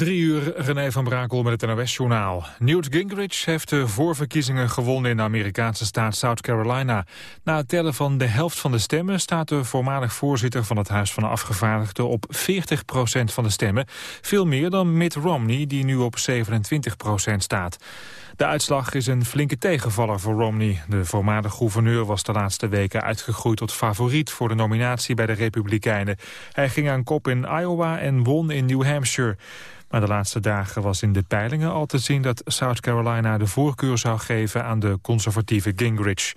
Drie uur, René van Brakel met het NOS-journaal. Newt Gingrich heeft de voorverkiezingen gewonnen in de Amerikaanse staat South Carolina. Na het tellen van de helft van de stemmen staat de voormalig voorzitter van het Huis van de Afgevaardigden op 40% van de stemmen. Veel meer dan Mitt Romney, die nu op 27% staat. De uitslag is een flinke tegenvaller voor Romney. De voormalig gouverneur was de laatste weken uitgegroeid tot favoriet voor de nominatie bij de Republikeinen. Hij ging aan kop in Iowa en won in New Hampshire. Maar de laatste dagen was in de peilingen al te zien dat South Carolina de voorkeur zou geven aan de conservatieve Gingrich.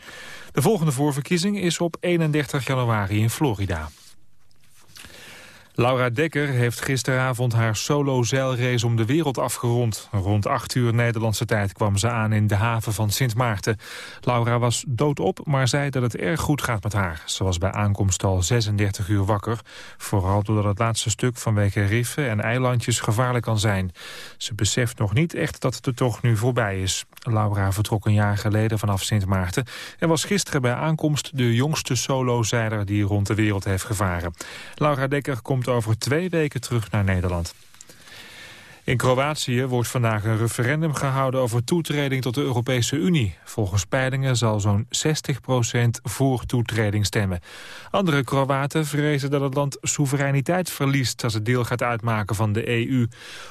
De volgende voorverkiezing is op 31 januari in Florida. Laura Dekker heeft gisteravond haar solo-zeilrace om de wereld afgerond. Rond 8 uur Nederlandse tijd kwam ze aan in de haven van Sint Maarten. Laura was doodop, maar zei dat het erg goed gaat met haar. Ze was bij aankomst al 36 uur wakker. Vooral doordat het laatste stuk vanwege riffen en eilandjes gevaarlijk kan zijn. Ze beseft nog niet echt dat het er toch nu voorbij is. Laura vertrok een jaar geleden vanaf Sint Maarten... en was gisteren bij aankomst de jongste solozeiler die rond de wereld heeft gevaren. Laura Dekker komt over twee weken terug naar Nederland. In Kroatië wordt vandaag een referendum gehouden over toetreding tot de Europese Unie. Volgens peilingen zal zo'n 60% voor toetreding stemmen. Andere Kroaten vrezen dat het land soevereiniteit verliest als het deel gaat uitmaken van de EU.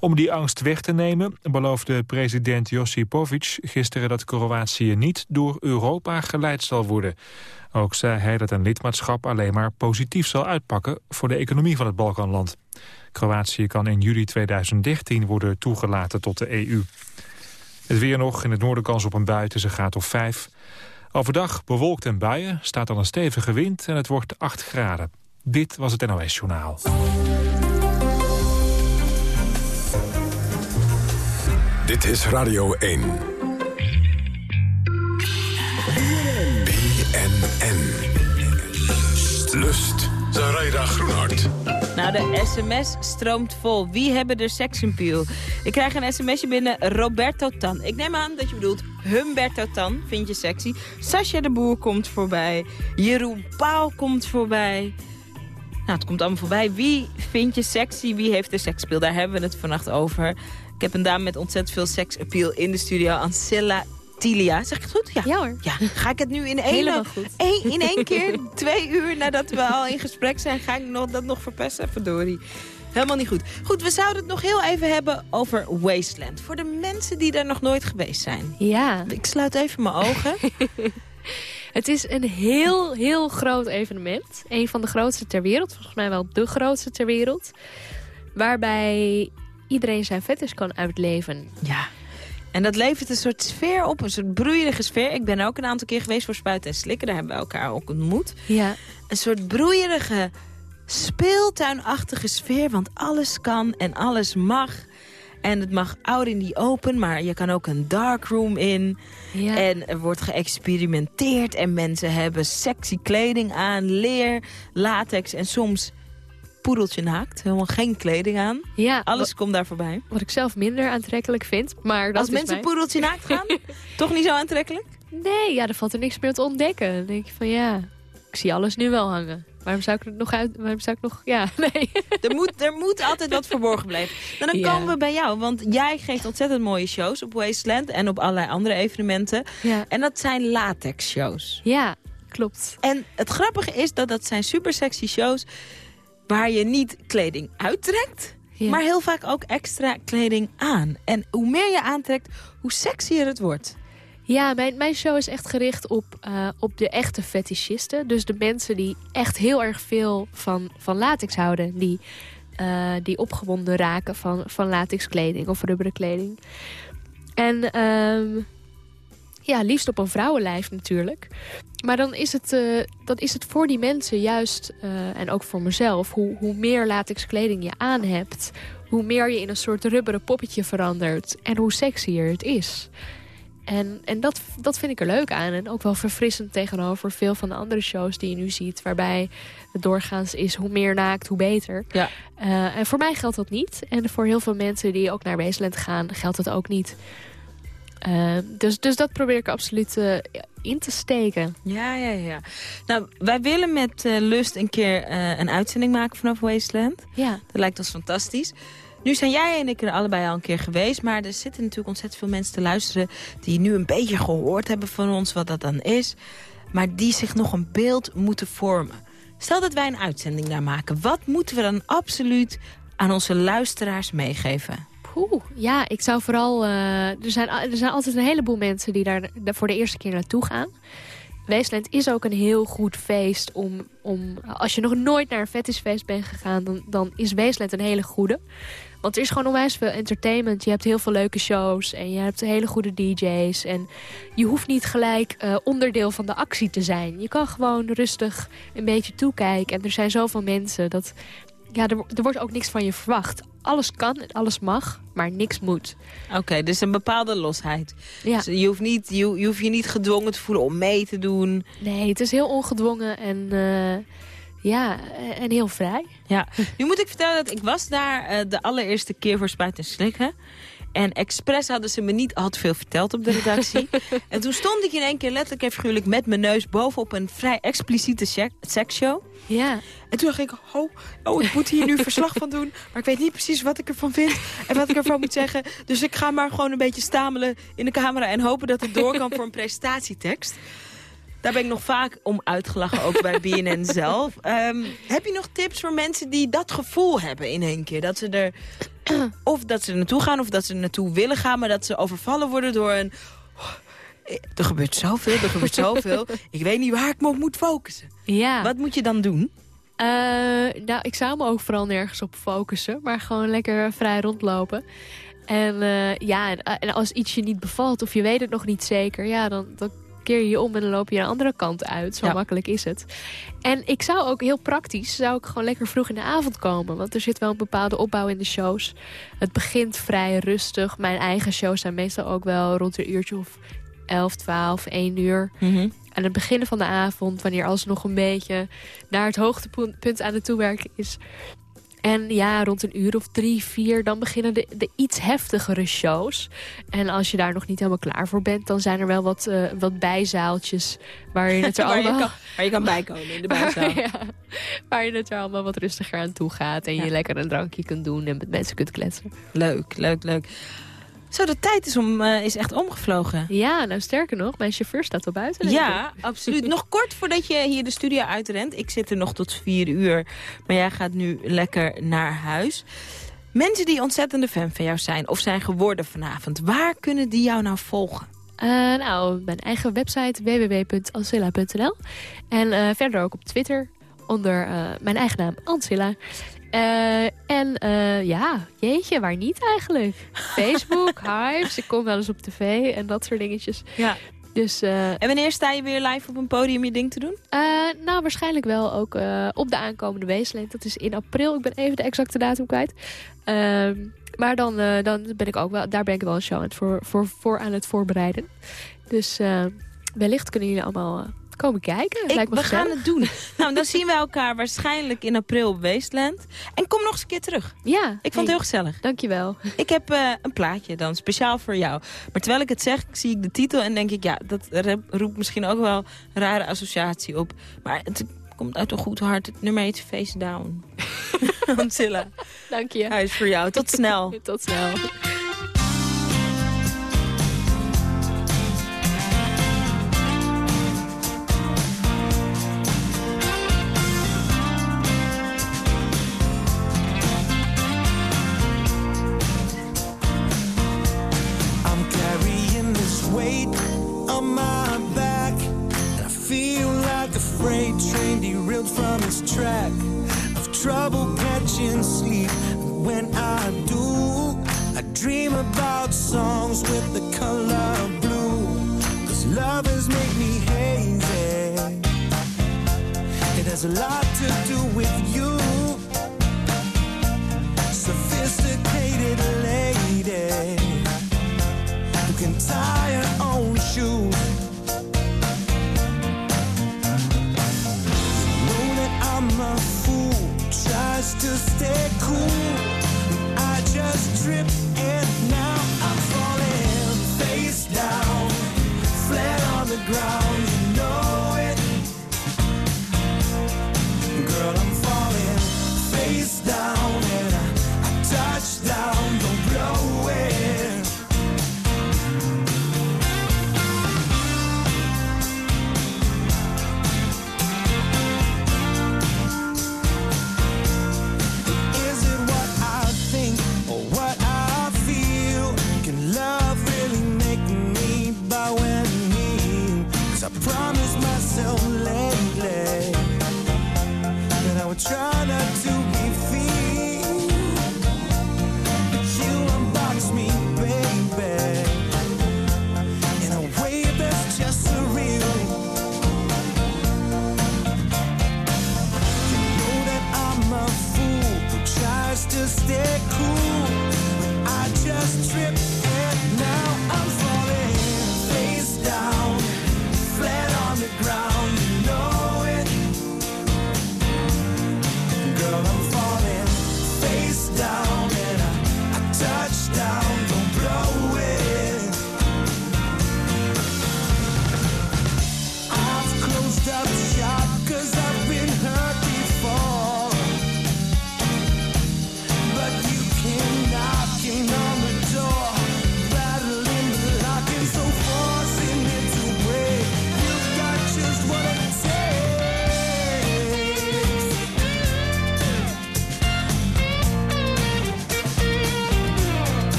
Om die angst weg te nemen beloofde president Josipovic gisteren dat Kroatië niet door Europa geleid zal worden. Ook zei hij dat een lidmaatschap alleen maar positief zal uitpakken voor de economie van het Balkanland. Kroatië kan in juli 2013 worden toegelaten tot de EU. Het weer nog, in het noorden kans op een bui tussen graad of 5. Overdag bewolkt en buien, staat dan een stevige wind en het wordt 8 graden. Dit was het NOS Journaal. Dit is Radio 1. BNN. Lust. Zaraida Groenhart. Nou, de sms stroomt vol. Wie hebben er seksappeal? Ik krijg een sms'je binnen Roberto Tan. Ik neem aan dat je bedoelt Humberto Tan, vind je sexy. Sascha de Boer komt voorbij. Jeroen Paul komt voorbij. Nou, het komt allemaal voorbij. Wie vind je sexy? Wie heeft de seksappeal? Daar hebben we het vannacht over. Ik heb een dame met ontzettend veel seksappeal in de studio. Ancilla Tilia. Zeg ik het goed? Ja. ja hoor. Ja. Ga ik het nu in één, één, in één keer, twee uur nadat we al in gesprek zijn... ga ik nog, dat nog verpesten? Verdorie. Helemaal niet goed. Goed, we zouden het nog heel even hebben over Wasteland. Voor de mensen die daar nog nooit geweest zijn. Ja. Ik sluit even mijn ogen. het is een heel, heel groot evenement. Een van de grootste ter wereld. Volgens mij wel de grootste ter wereld. Waarbij iedereen zijn vettes kan uitleven. Ja. En dat levert een soort sfeer op, een soort broeierige sfeer. Ik ben ook een aantal keer geweest voor Spuiten en Slikken. Daar hebben we elkaar ook ontmoet. Ja. Een soort broeierige, speeltuinachtige sfeer. Want alles kan en alles mag. En het mag out in die open, maar je kan ook een darkroom in. Ja. En er wordt geëxperimenteerd en mensen hebben sexy kleding aan, leer, latex en soms poedeltje naakt. Helemaal geen kleding aan. Ja, Alles komt daar voorbij. Wat ik zelf minder aantrekkelijk vind. Maar dat Als mensen poedeltje naakt gaan, toch niet zo aantrekkelijk? Nee, ja, er valt er niks meer te ontdekken. Dan denk je van ja, ik zie alles nu wel hangen. Waarom zou ik het nog uit... Waarom zou ik nog... Ja, nee. Er moet, er moet altijd wat verborgen blijven. En dan komen we bij jou. Want jij geeft ontzettend mooie shows op Wasteland. En op allerlei andere evenementen. Ja. En dat zijn latex shows. Ja, klopt. En het grappige is dat dat zijn super sexy shows waar je niet kleding uittrekt... maar heel vaak ook extra kleding aan. En hoe meer je aantrekt, hoe sexier het wordt. Ja, mijn, mijn show is echt gericht op, uh, op de echte fetischisten. Dus de mensen die echt heel erg veel van, van latex houden. Die, uh, die opgewonden raken van, van latexkleding of rubberen kleding. En um, ja, liefst op een vrouwenlijf natuurlijk. Maar dan is het, uh, dan is het voor die mensen juist, uh, en ook voor mezelf... Hoe, hoe meer latex kleding je aan hebt... hoe meer je in een soort rubberen poppetje verandert... en hoe sexier het is. En, en dat, dat vind ik er leuk aan. En ook wel verfrissend tegenover veel van de andere shows die je nu ziet. Waarbij het doorgaans is hoe meer naakt, hoe beter. Ja. Uh, en voor mij geldt dat niet. En voor heel veel mensen die ook naar Wasteland gaan, geldt dat ook niet. Uh, dus, dus dat probeer ik absoluut uh, in te steken. Ja, ja, ja. Nou, wij willen met uh, Lust een keer een uitzending maken vanaf Wasteland. Ja. Dat lijkt ons fantastisch. Nu zijn jij en ik er allebei al een keer geweest... maar er zitten natuurlijk ontzettend veel mensen te luisteren... die nu een beetje gehoord hebben van ons wat dat dan is... maar die zich nog een beeld moeten vormen. Stel dat wij een uitzending daar maken. Wat moeten we dan absoluut aan onze luisteraars meegeven? Oeh, ja, ik zou vooral... Uh, er, zijn, er zijn altijd een heleboel mensen die daar, voor de eerste keer naartoe gaan. Weesland is ook een heel goed feest om, om... Als je nog nooit naar een fetishfeest bent gegaan... Dan, dan is Weesland een hele goede. Want er is gewoon onwijs veel entertainment. Je hebt heel veel leuke shows en je hebt hele goede DJ's. En je hoeft niet gelijk uh, onderdeel van de actie te zijn. Je kan gewoon rustig een beetje toekijken. En er zijn zoveel mensen dat... Ja, er, er wordt ook niks van je verwacht. Alles kan en alles mag, maar niks moet. Oké, dus een bepaalde losheid. Ja. Dus je, hoeft niet, je, je hoeft je niet gedwongen te voelen om mee te doen. Nee, het is heel ongedwongen en... Uh, ja, en heel vrij. Ja, nu moet ik vertellen dat ik was daar uh, de allereerste keer voor Spuit en Slikken. En expres hadden ze me niet al te veel verteld op de redactie. en toen stond ik in één keer letterlijk en figuurlijk met mijn neus bovenop een vrij expliciete seksshow. Ja. En toen dacht ik, oh, oh, ik moet hier nu verslag van doen. Maar ik weet niet precies wat ik ervan vind en wat ik ervan moet zeggen. Dus ik ga maar gewoon een beetje stamelen in de camera en hopen dat het door kan voor een presentatietekst. Daar ben ik nog vaak om uitgelachen, ook bij BNN zelf. Um, heb je nog tips voor mensen die dat gevoel hebben in één keer? Dat ze er, of dat ze er naartoe gaan, of dat ze er naartoe willen gaan... maar dat ze overvallen worden door een... er gebeurt zoveel, er gebeurt zoveel. ik weet niet waar ik me op moet focussen. Ja. Wat moet je dan doen? Uh, nou, ik zou me ook vooral nergens op focussen. Maar gewoon lekker vrij rondlopen. En uh, ja, en als iets je niet bevalt of je weet het nog niet zeker... ja, dan, dan keer je om en dan loop je de andere kant uit. Zo makkelijk is het. En ik zou ook heel praktisch, zou ik gewoon lekker vroeg in de avond komen. Want er zit wel een bepaalde opbouw in de shows. Het begint vrij rustig. Mijn eigen shows zijn meestal ook wel rond een uurtje of 11, 12, 1 uur. Mm -hmm. Aan het begin van de avond, wanneer alles nog een beetje naar het hoogtepunt aan het toewerken is... En ja, rond een uur of drie, vier, dan beginnen de, de iets heftigere shows. En als je daar nog niet helemaal klaar voor bent... dan zijn er wel wat, uh, wat bijzaaltjes waar je het er waar allemaal... Je kan, waar je kan bijkomen in de bijzaal. ja, waar je het er allemaal wat rustiger aan toe gaat. En Ja. je lekker een drankje kunt doen en met mensen kunt kletsen. Leuk, leuk, leuk. Zo, de tijd is, om, uh, is echt omgevlogen. Ja, nou sterker nog, mijn chauffeur staat al buiten. Ja, absoluut. nog kort voordat je hier de studio uitrent. Ik zit er nog tot vier uur, maar jij gaat nu lekker naar huis. Mensen die ontzettende fan van jou zijn of zijn geworden vanavond... waar kunnen die jou nou volgen? Uh, nou, mijn eigen website www.ancilla.nl. En uh, verder ook op Twitter onder mijn eigen naam Ancilla. Uh, en uh, ja, jeetje, waar niet eigenlijk? Facebook, Hives, ik kom wel eens op tv en dat soort dingetjes. Ja. Dus, uh, En wanneer sta je weer live op een podium je ding te doen? nou, waarschijnlijk wel ook op de aankomende Weesland. Dat is in april, ik ben even de exacte datum kwijt. Ehm, maar dan, dan ben ik ook wel, daar ben ik wel een show aan het, voor, voor, voor aan het voorbereiden. Dus wellicht kunnen jullie allemaal komen kijken. Ik, Lijkt me we gezellig. gaan het doen. nou, dan zien we elkaar waarschijnlijk in april op Wasteland. En kom nog eens een keer terug. Ja. Ik vond het heel gezellig. Dankjewel. Ik heb uh, een plaatje dan, speciaal voor jou. Maar terwijl ik het zeg, zie ik de titel en denk ik... ja, dat roept misschien ook wel een rare associatie op. Maar het komt uit een goed hart. Het nummer heet Face Down. Ancilla, Dank je. hij is voor jou. Tot snel. Tot snel. Freight train derailed from its track. I've trouble catching sleep. And when I do, I dream about songs with the color blue. Cause lovers make me hazy. It has a lot to do with you. ground.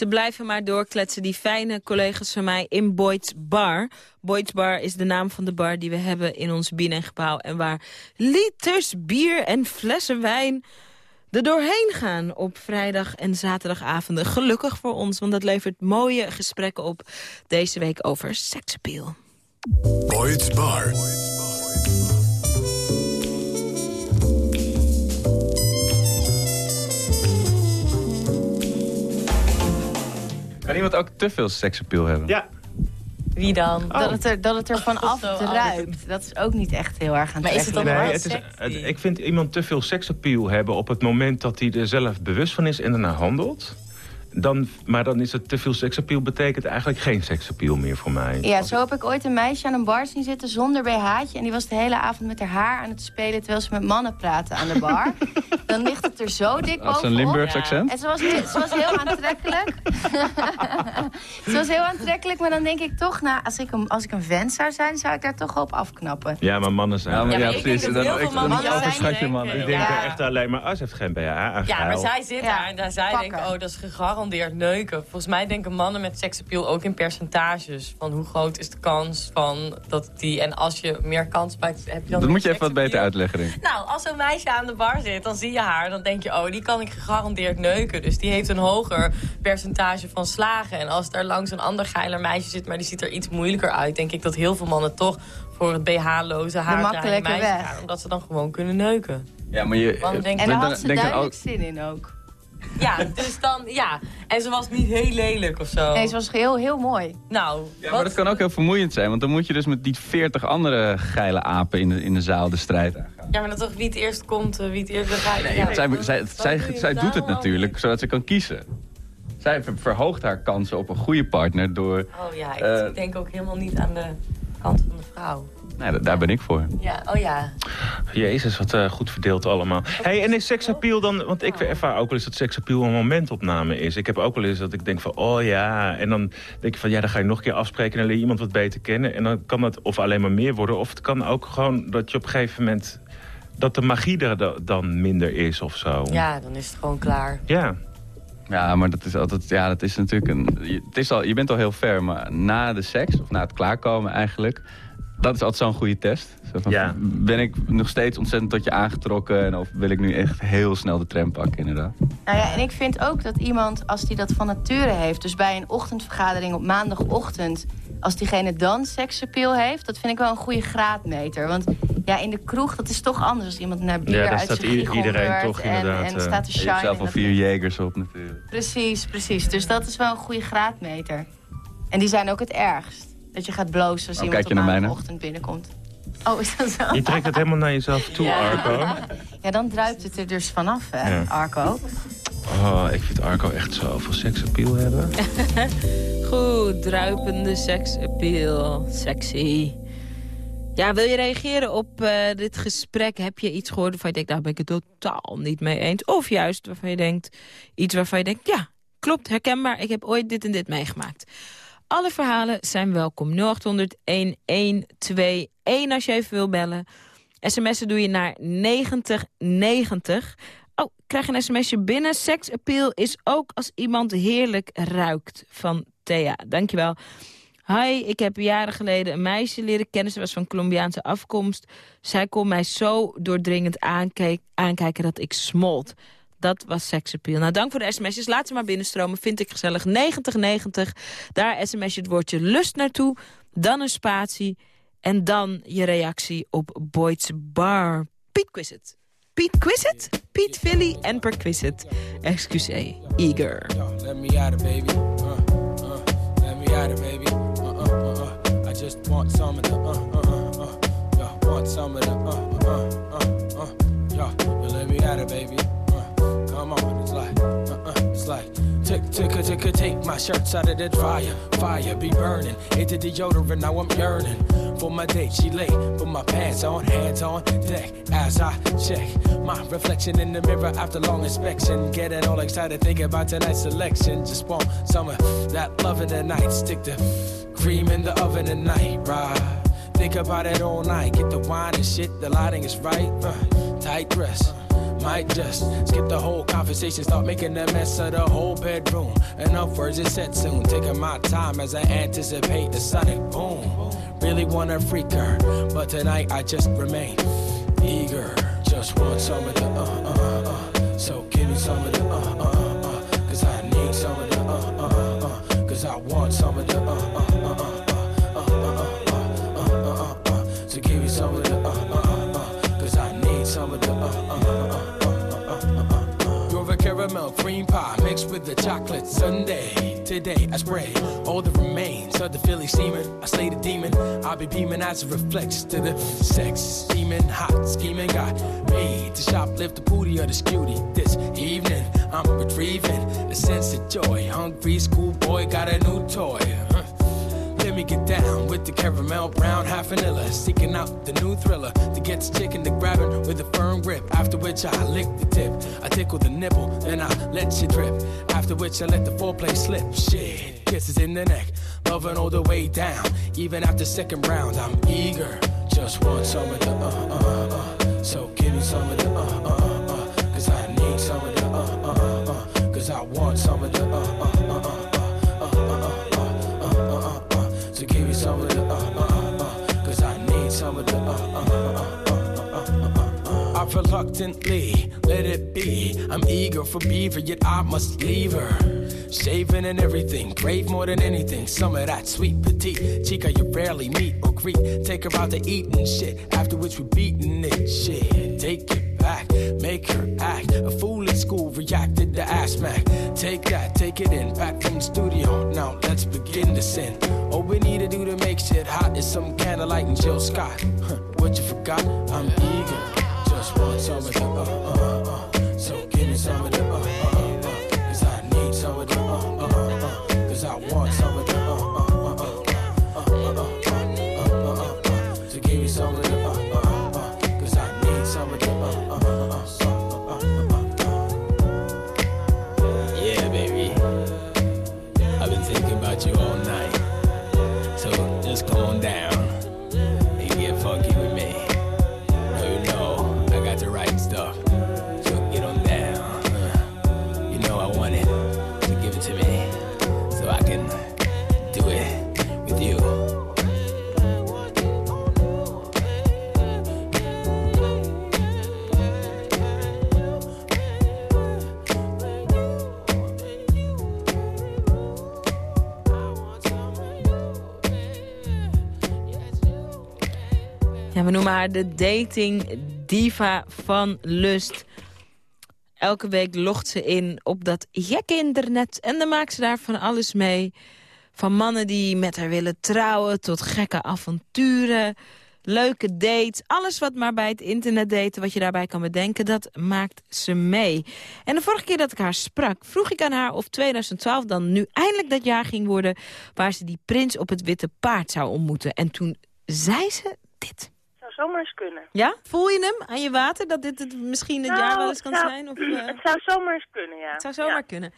Ze blijven maar doorkletsen, die fijne collega's van mij in Boyd's Bar. Boyd's Bar is de naam van de bar die we hebben in ons binnengebouw... en waar liters bier en flessen wijn er doorheen gaan op vrijdag en zaterdagavonden. Gelukkig voor ons, want dat levert mooie gesprekken op deze week over seksappeal. Boyd's Bar. Kan iemand ook te veel seksappeal hebben? Ja, Wie dan? Dat, het er, dat het er vanaf oh, druipt. Dat is ook niet echt heel erg aan Maar is het dan nee, wel het is, het- ik vind iemand te veel seksappeal hebben op het moment dat hij er zelf bewust van is en ernaar handelt. Dan, maar dan is het te veel seksappeal betekent eigenlijk geen seksappeal meer voor mij. Ja, zo heb ik ooit een meisje aan een bar zien zitten zonder BH'tje. En die was de hele avond met haar haar aan het spelen... terwijl ze met mannen praten aan de bar. Dan ligt het er zo dik Als een bovenop. Limburgs accent? En ze was, ze was heel aantrekkelijk. ze was heel aantrekkelijk, maar dan denk ik toch... Nou, als ik, een, als ik een vent zou zijn, zou ik daar toch op afknappen. Ja, maar mannen zijn... Ja, maar Ja, ja, maar ik precies. denk dat Dan, heel ik, veel dan mannen overschat je mannen. ik denk Ja. echt alleen maar, als ze heeft geen BH. Ja, maar zij zit Ja, daar en daar zij denken, oh, dat is gegarandeerd neuken. Volgens mij denken mannen met seksappeal ook in percentages. Van hoe groot is de kans van dat die... En als je meer kans maakt, heb je dan Dat moet je even wat beter uitleggen, denk ik. Nou, als zo'n meisje aan de bar zit, dan zie je haar. Dan denk je, oh, die kan ik gegarandeerd neuken. Dus die heeft een hoger percentage van slagen. En als daar langs een ander geiler meisje zit, maar die ziet er iets moeilijker uit... denk ik dat heel veel mannen toch voor het BH-loze haar meisje weg. gaan. Omdat ze dan gewoon kunnen neuken. Ja, maar je... Want denk- En dan- daar had ze duidelijk ook- zin in ook. Ja, dus dan, ja. En ze was niet heel lelijk of zo. Nee, ze was heel, heel mooi. Nou, Ja, maar dat kan ook heel vermoeiend zijn. Want dan moet je dus met die 40 andere geile apen in de, in de zaal de strijd aangaan. Ja, maar dan toch wie het eerst komt, eh, wie het eerst gaat. ja. zij zij, zij, doe doet het natuurlijk zodat ze kan kiezen. Zij ver- verhoogt haar kansen op een goede partner door... Oh ja, ik Eh, denk ook helemaal niet aan de kant van de vrouw. Nee, da- daar ben ik voor. Ja, oh ja. Jezus, wat eh, goed verdeeld allemaal. Hey, en is seksappeal dan... Want ik ervaar ook wel eens dat seksappeal een momentopname is. Ik heb ook wel eens dat ik denk van, oh ja. En dan denk je van, ja, dan ga je nog een keer afspreken... en dan leer je iemand wat beter kennen. En dan kan dat of alleen maar meer worden... of het kan ook gewoon dat je op een gegeven moment... dat de magie er da- dan minder is of zo. Ja, dan is het gewoon klaar. Ja. Ja, maar dat is altijd, ja, dat is natuurlijk een. Het is al, je bent al heel ver, maar na de seks, of na het klaarkomen eigenlijk, dat is altijd zo'n goede test. Zo van, Ja. Ben ik nog steeds ontzettend tot je aangetrokken en of wil ik nu echt heel snel de tram pakken, inderdaad. Nou ja, en ik vind ook dat iemand, als die dat van nature heeft... dus bij een ochtendvergadering op maandagochtend... als diegene dan seksappeal heeft, dat vind ik wel een goede graadmeter. Want ja, in de kroeg, dat is toch anders als iemand naar bier Ja, daar uit staat iedereen toch en, inderdaad, En eh, staat te Je hebt shine. zelf al vier jegers op natuurlijk. Precies, precies. Dus dat is wel een goede graadmeter. En die zijn ook het ergst. Dat je gaat blozen als Oh, iemand op naar mij, hè? maandagochtend binnenkomt. Oh, is dat zo? Je trekt het helemaal naar jezelf toe, Ja. Arco. Ja, dan druipt het er dus vanaf, hè, Ja. Arco. Oh, ik vind Arco echt zoveel seksappeal hebben. Goed, druipende seksappeal. Sexy. Ja, wil je reageren op eh, dit gesprek? Heb je iets gehoord waarvan je denkt, daar ben ik het totaal niet mee eens? Of juist waarvan je denkt, iets waarvan je denkt, ja, klopt, herkenbaar. Ik heb ooit dit en dit meegemaakt. Alle verhalen zijn welkom. 0800 1121 als je even wil bellen. SMS'en doe je naar 9090. Oh, ik krijg een sms'je binnen. Seksappeal is ook als iemand heerlijk ruikt. Van Thea, dankjewel. Hi, ik heb jaren geleden een meisje leren kennen. Ze was van Colombiaanse afkomst. Zij kon mij zo doordringend aankijk- aankijken dat ik smolt. Dat was seksappeal. Nou, dank voor de sms'jes. Laat ze maar binnenstromen. Vind ik gezellig. 9090. Daar sms je het woordje lust naartoe. Dan een spatie. En dan je reactie op Boyd's Bar. Piet Quizet. Piet Quizet? Piet Philly en Perquisite. Excuseer. Eager. Yo, let me at it, baby. Uh, uh, let me at it, baby. Uh, uh, uh, uh. I just want some of the uh, uh, uh, want some of the uh, uh. Ticka ticka take my shirts out of the dryer. Fire be burning. The deodorant, now I'm yearning. For my date, she late. Put my pants on, hands on deck. As I check my reflection in the mirror after long inspection. Getting all excited thinking about tonight's selection. Just want of that love in the night. Stick the cream in the oven at night, right? Think about it all night. Get the wine and shit, the lighting is right. Uh, tight dress. Might just skip the whole conversation, start making a mess of the whole bedroom. Enough words is said soon. Taking my time as I anticipate the sonic boom. Really wanna freak her, but tonight I just remain eager. Just want some of the uh uh uh. So give me some of the caramel cream pie mixed with the chocolate sundae. Today I spray all the remains of the Philly semen. I slay the demon. I'll be beaming as it reflects to the sex. Steaming hot, scheming got me to shoplift the booty of the cutie. This evening I'm retrieving a sense of joy. Hungry schoolboy got a new toy. Let me get down with the caramel brown, half vanilla. Seeking out the new thriller to get the chicken to grabbing with a firm grip. After which I lick the tip. I tickle the nipple, then I let you drip. After which I let the foreplay slip. Shit, kisses in the neck, loving all the way down. Even after second round, I'm eager. Just want some of the uh uh uh. So give me some of the uh uh uh. Cause I need some of the uh uh uh. uh. Cause I want some of the reluctantly let it be. I'm eager for beaver, yet I must leave her. Shaving and everything, crave more than anything. Some of that sweet petite chica you rarely meet or greet. Take her out to eat and shit. After which we beating it, shit. Take it back, make her act. A fool in school reacted to ass smack. Take that, take it in, back from the studio. Now let's begin to sin. All we need to do to make shit hot is some candlelight and Jill Scott. Huh, what you forgot? I'm eager. Just want some of the Haar de dating diva van Lust. Elke week logt ze in op dat gekke internet en dan maakt ze daar van alles mee. Van mannen die met haar willen trouwen tot gekke avonturen, leuke dates. Alles wat maar bij het internet daten, wat je daarbij kan bedenken, dat maakt ze mee. En de vorige keer dat ik haar sprak, vroeg ik aan haar of 2012 dan nu eindelijk dat jaar ging worden... waar ze die prins op het witte paard zou ontmoeten. En toen zei ze dit. Eens kunnen. Ja? Voel je hem aan je water dat dit het misschien het Nou, jaar wel eens kan zou- zijn? Of, eh, Het zou zomaar eens kunnen, ja. het zou zomaar Ja. kunnen.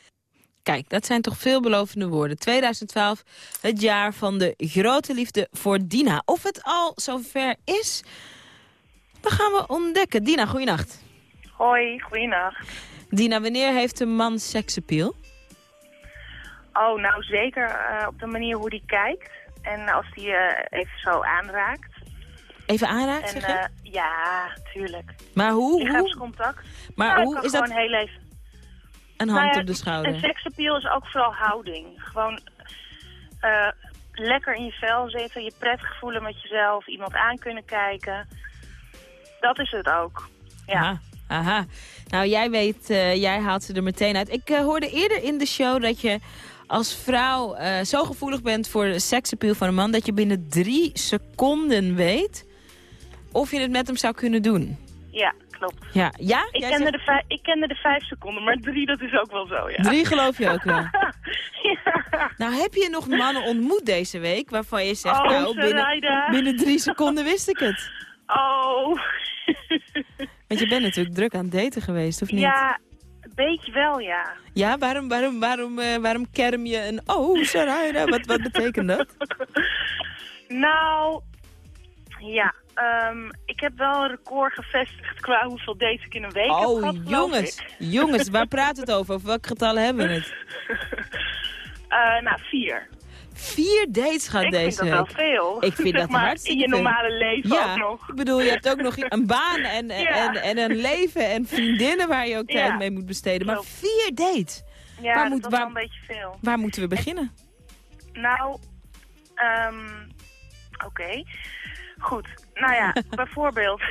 Kijk, dat zijn toch veelbelovende woorden. 2012, het jaar van de grote liefde voor Dina. Of het al zover is, dat gaan we ontdekken. Dina, goeienacht. Hoi, goeienacht. Dina, wanneer heeft een man seksappeal? Oh, nou zeker eh, op de manier hoe die kijkt. En als die eh, even zo aanraakt. Even aanraken, En zeg je? eh, ja, tuurlijk. Maar hoe? Lichaamscontact. Maar Nou, hoe is gewoon dat heel even... een Nou hand ja, op de schouder? Een seksappeal is ook vooral houding. Gewoon eh, lekker in je vel zitten, je prettig voelen met jezelf, iemand aan kunnen kijken. Dat is het ook. Ja. Aha, aha. Nou, jij weet, eh, jij haalt ze er meteen uit. Ik hoorde eerder in de show dat je als vrouw zo gevoelig bent voor de seksappeal van een man... dat je binnen drie seconden weet of je het met hem zou kunnen doen. Ja, klopt. Ja, ja? Ik kende, zegt- de vijf, ik kende de vijf seconden, maar drie, dat is ook wel zo, ja. Drie geloof je ook wel. ja. Nou, heb je nog mannen ontmoet deze week waarvan je zegt, Oh, nou, binnen, binnen drie seconden wist ik het. Oh. Want je bent natuurlijk druk aan het daten geweest, of niet? Ja, een beetje wel, ja. Ja, waarom, waarom, waarom, eh, waarom kerm je een... Oh, Sarayda, wat, wat betekent dat? Nou, ja. ehm, ik heb wel een record gevestigd qua hoeveel dates ik in een week heb Oh, gehad, geloof jongens. ik. Jongens, waar praat het over? Over welke getallen hebben we het? Eh, nou, vier. Vier dates gehad ik deze vind dat wel week. veel. Ik vind Zeg dat maar, hartstikke In je normale leven ja, ook nog. ik bedoel, je hebt ook nog een baan en, en, Ja. en, en een leven en vriendinnen waar je ook tijd Ja. mee moet besteden. Maar vier dates. Ja, Waar dat moet- waar- wel een beetje veel. Waar moeten we beginnen? Nou, ehm oké. Goed. Nou ja, bijvoorbeeld.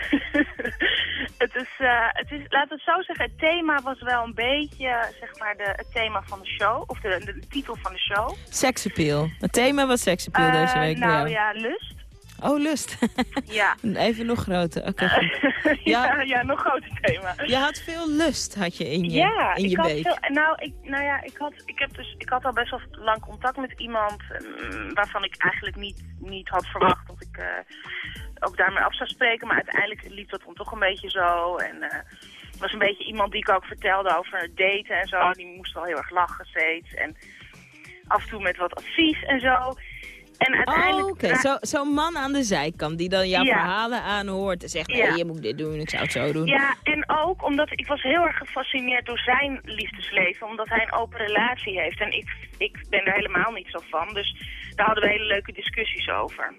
het is, eh, het is, laten we het zo zeggen, het thema was wel een beetje, zeg maar, de, het thema van de show. Of de, de, titel van de show. Seksappeal. Het thema was seksappeal Eh, deze week. bij nou ja, lust. Oh, lust. Ja. Even nog groter. Oké, ja, ja, nog groter thema. Je had veel lust, had je in je, ja, in je ik had veel. Nou, ik, nou ja, ik had, ik heb dus, ik had al best wel lang contact met iemand mm, waarvan ik eigenlijk niet, niet had verwacht dat ik eh, ook daarmee af zou spreken, maar uiteindelijk liep dat dan toch een beetje zo en het was een beetje iemand die ik ook vertelde over daten en zo. Die moest wel heel erg lachen steeds en af en toe met wat advies en zo. En Oh, uiteindelijk... oké. Zo- Zo'n man aan de zijkant die dan jouw Ja. verhalen aanhoort en zegt, nee, Ja. je moet dit doen, ik zou het zo doen. Ja, en ook omdat ik was heel erg gefascineerd door zijn liefdesleven. Omdat hij een open relatie heeft. En ik, ik ben er helemaal niet zo van. Dus daar hadden we hele leuke discussies over.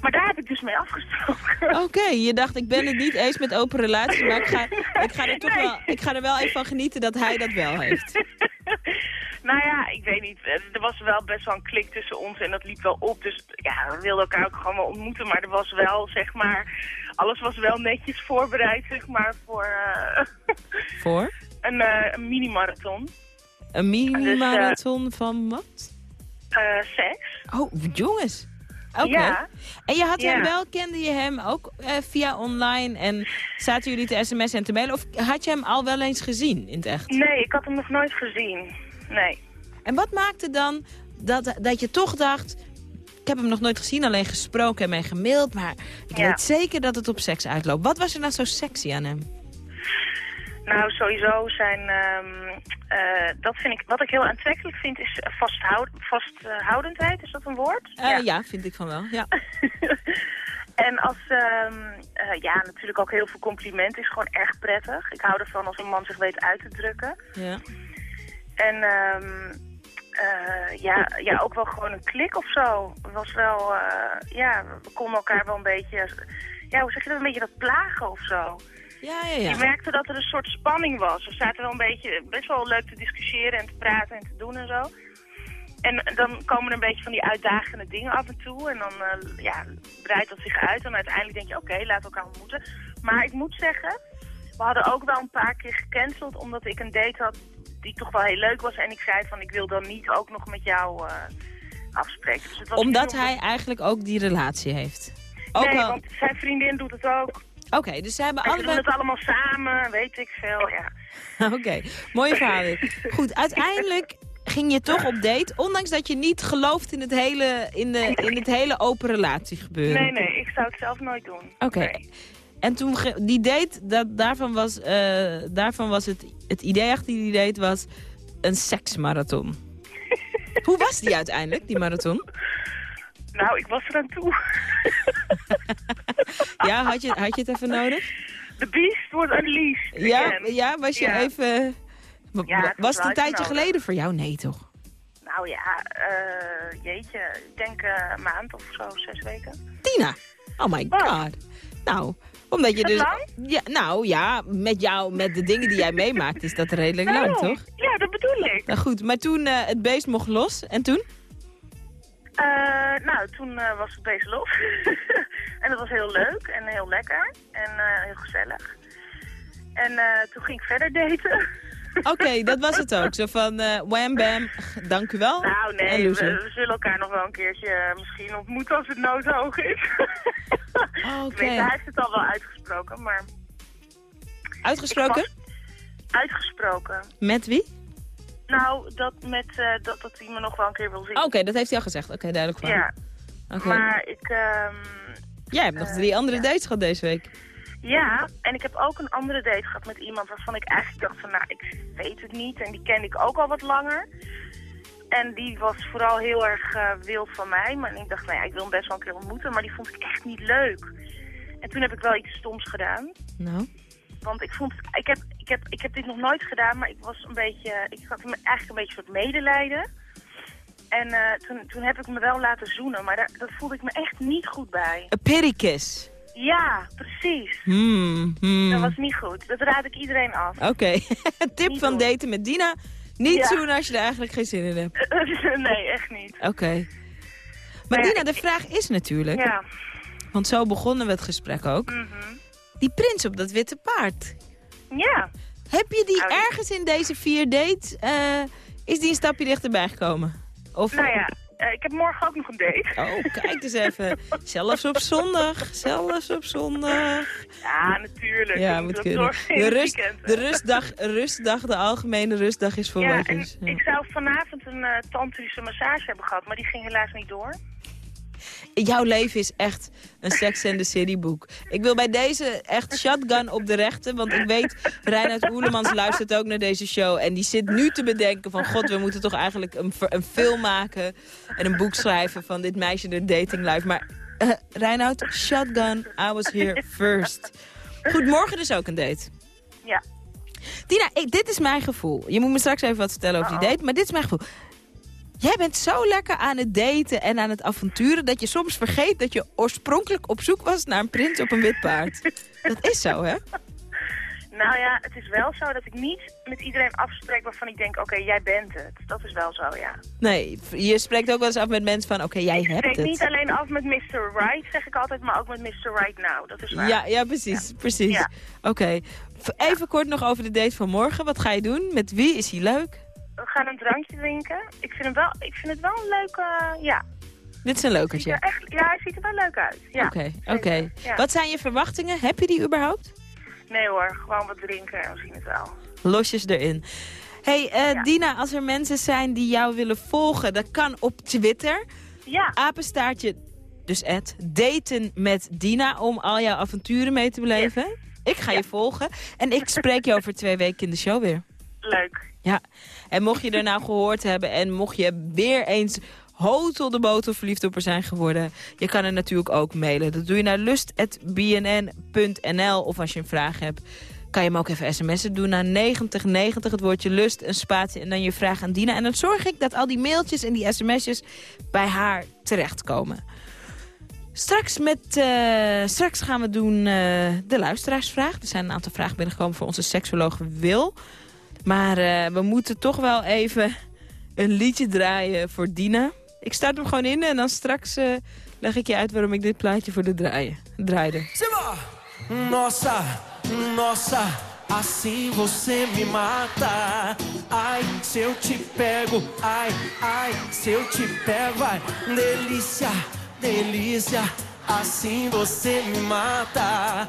Maar daar heb ik dus mee afgesproken. Oké, je dacht, ik ben het niet eens met open relaties, maar ik ga, ik ga er toch Nee. wel, ik ga er wel even van genieten dat hij dat wel heeft. nou ja, ik weet niet. Er was wel best wel een klik tussen ons en dat liep wel op. Dus ja, we wilden elkaar ook gewoon wel ontmoeten. Maar er was wel, zeg maar, alles was wel netjes voorbereid, zeg maar, voor eh, Voor? een, eh, een mini-marathon. Een mini-marathon van wat? Eh, seks. Oh, jongens. Oké. Ja. En je had hem wel, kende je hem ook eh, via online en zaten jullie te sms'en en te mailen? Of had je hem al wel eens gezien in het echt? Nee, ik had hem nog nooit gezien. Nee. En wat maakte dan dat, dat je toch dacht... Ik heb hem nog nooit gezien, alleen gesproken en mij gemaild. Maar ik Ja. weet zeker dat het op seks uitloopt. Wat was er nou zo sexy aan hem? Nou, sowieso zijn... ehm, eh, dat vind ik, wat ik heel aantrekkelijk vind is vasthoud, vasthoudendheid. Is dat een woord? Eh, ja. vind ik van wel. Ja. En als, ehm, eh, ja, natuurlijk ook heel veel complimenten is gewoon erg prettig. Ik hou ervan als een man zich weet uit te drukken. ja. En ehm, eh, ja, ja, ook wel gewoon een klik of zo. Het was wel, eh, ja, we konden elkaar wel een beetje, ja, hoe zeg je dat, een beetje dat plagen of zo. Ja, ja, ja. Je merkte dat er een soort spanning was. We zaten wel een beetje, best wel leuk te discussiëren en te praten en te doen en zo. En dan komen er een beetje van die uitdagende dingen af en toe. En dan eh, ja, breidt dat zich uit. En uiteindelijk denk je, oké, laten we elkaar ontmoeten. Maar ik moet zeggen, we hadden ook wel een paar keer gecanceld... omdat ik een date had die toch wel heel leuk was. En ik zei van, ik wil dan niet ook nog met jou eh, afspreken. Dus het was Omdat hij eigenlijk ook die relatie heeft. Ook nee, wel... want zijn vriendin doet het ook. Oké, dus ze hebben En ze doen het allemaal samen, weet ik veel, ja. Oké, mooie verhaal. Goed, uiteindelijk ging je toch op date, ondanks dat je niet gelooft in het hele, in de, in het hele open relatie gebeuren. Nee, nee, ik zou het zelf nooit doen. Oké. En toen, die date, dat, daarvan was, eh, daarvan was het, het idee achter die date was een seksmarathon. Hoe was die uiteindelijk, die marathon? Nou, ik was er aan toe. Ja, had je, had je het even nodig? The beast wordt unleashed. Ja, again. ja was je Ja. even... Ja, was het een tijdje geleden voor jou? Nee, toch? Nou ja, eh, jeetje, ik denk eh, een maand of zo, zes weken. Tina, oh my god. Nou, omdat je dus... lang? Ja, nou ja, met jou, met de dingen die jij meemaakt is dat redelijk lang, Daarom. toch? Ja, dat bedoel ik. Nou goed, maar toen eh, het beest mocht los. En toen? Eh, nou, toen eh, was het beest los. en dat was heel leuk en heel lekker en heel gezellig. En toen ging ik verder daten. Oké, dat was het ook. Zo van wham bam, dank u wel. Nou nee, we, zullen elkaar nog wel een keertje eh, misschien ontmoeten als het noodhoog is. Oké. Hij heeft het al wel uitgesproken, maar Uitgesproken? uitgesproken. Met wie? Nou, dat met eh, dat, dat hij me nog wel een keer wil zien. Oké, dat heeft hij al gezegd. Oké, duidelijk. van. Ja, Oké. maar ik... ehm, Jij hebt nog drie andere dates gehad deze week. Ja, en ik heb ook een andere date gehad met iemand waarvan ik eigenlijk dacht van, nou, ik weet het niet. En die kende ik ook al wat langer. En die was vooral heel erg eh, wild van mij. Maar ik dacht, nou ja, ik wil hem best wel een keer ontmoeten. Maar die vond ik echt niet leuk. En toen heb ik wel iets stoms gedaan. Nou. Want ik vond, ik heb, ik heb, ik heb dit nog nooit gedaan, maar ik was een beetje, ik had eigenlijk een beetje een soort medelijden. En eh, toen, toen heb ik me wel laten zoenen, maar daar, daar voelde ik me echt niet goed bij. Een perikis. Ja, precies. Hmm, hmm. Dat was niet goed. Dat raad ik iedereen af. Oké, tip Niet van doen. daten met Dina. Niet Ja. zoenen als je er eigenlijk geen zin in hebt. nee, echt niet. Oké. Maar Nou ja, Dina, de vraag is natuurlijk, Ja. want zo begonnen we het gesprek ook. mhm. Die prins op dat witte paard. Ja. Heb je die Nou, ergens in deze vier dates, eh, is die een stapje dichterbij gekomen? Of, Nou ja, eh, ik heb morgen ook nog een date. Oh, kijk eens even. Zelfs op zondag. Zelfs op zondag. Ja, natuurlijk. Ja, Je moet kunnen. De, rust, de rustdag, rustdag, de algemene rustdag is voor Ja, en weekends. Ja. ik zou vanavond een eh tantrische massage hebben gehad, maar die ging helaas niet door. Jouw leven is echt een Sex and the City boek. Ik wil bij deze echt shotgun op de rechten. Want ik weet, Reinhard Oelemans luistert ook naar deze show. En die zit nu te bedenken van... God, we moeten toch eigenlijk een, een film maken... en een boek schrijven van dit meisje de dating life. Maar eh Reinhard, shotgun, I was here first. Goed, morgen dus ook een date. Ja. Tina, ik, dit is mijn gevoel. Je moet me straks even wat vertellen over die date, maar dit is mijn gevoel. Jij bent zo lekker aan het daten en aan het avonturen... dat je soms vergeet dat je oorspronkelijk op zoek was naar een prins op een wit paard. Dat is zo, hè? Nou ja, het is wel zo dat ik niet met iedereen afspreek waarvan ik denk, oké, jij bent het. Dat is wel zo, ja. Nee, je spreekt ook wel eens af met mensen van... oké, jij Ik hebt spreek het. niet alleen af met Mr. Right, zeg ik altijd, maar ook met Mr. Right Now. Dat is waar. Ja, ja, precies. precies. Ja. Oké. Even kort nog over de date van morgen. Wat ga je doen? Met wie? Is hij leuk? We gaan een drankje drinken. Ik vind, hem wel, ik vind het wel een leuke, ja. Dit is een leukertje. er echt, ja, hij ziet er wel leuk uit. Ja, Oké, zeker. oké. Ja. Wat zijn je verwachtingen? Heb je die überhaupt? Nee hoor, gewoon wat drinken en we zien het wel. Losjes erin. hey, eh, Ja. Dina, als er mensen zijn die jou willen volgen, dat kan op Twitter. Ja, Apenstaartje, dus Ed, daten met Dina om al jouw avonturen mee te beleven. Ik ga je volgen en ik spreek je over twee weken in de show weer. Leuk. Ja, en mocht je er nou gehoord hebben en mocht je weer eens hotel de botel verliefd op zijn geworden... je kan er natuurlijk ook mailen. Dat doe je naar lust.bnn.nl of als je een vraag hebt... kan je hem ook even sms'en doen naar 9090, het woordje lust, een spatie... en dan je vraag aan Dina. En dan zorg ik dat al die mailtjes en die sms'jes bij haar terechtkomen. Straks, met, eh, straks gaan we doen eh, de luisteraarsvraag. Er zijn een aantal vragen binnengekomen voor onze seksoloog Wil... Maar eh, we moeten toch wel even een liedje draaien voor Dina. Ik start hem gewoon in en dan straks eh, leg ik je uit waarom ik dit plaatje voor de draaien, draaide. Simba! Nossa, nossa, assim você me mata. Ai, se eu te pego, ai, ai, se eu te pego, ai, delícia, delícia, assim você me mata.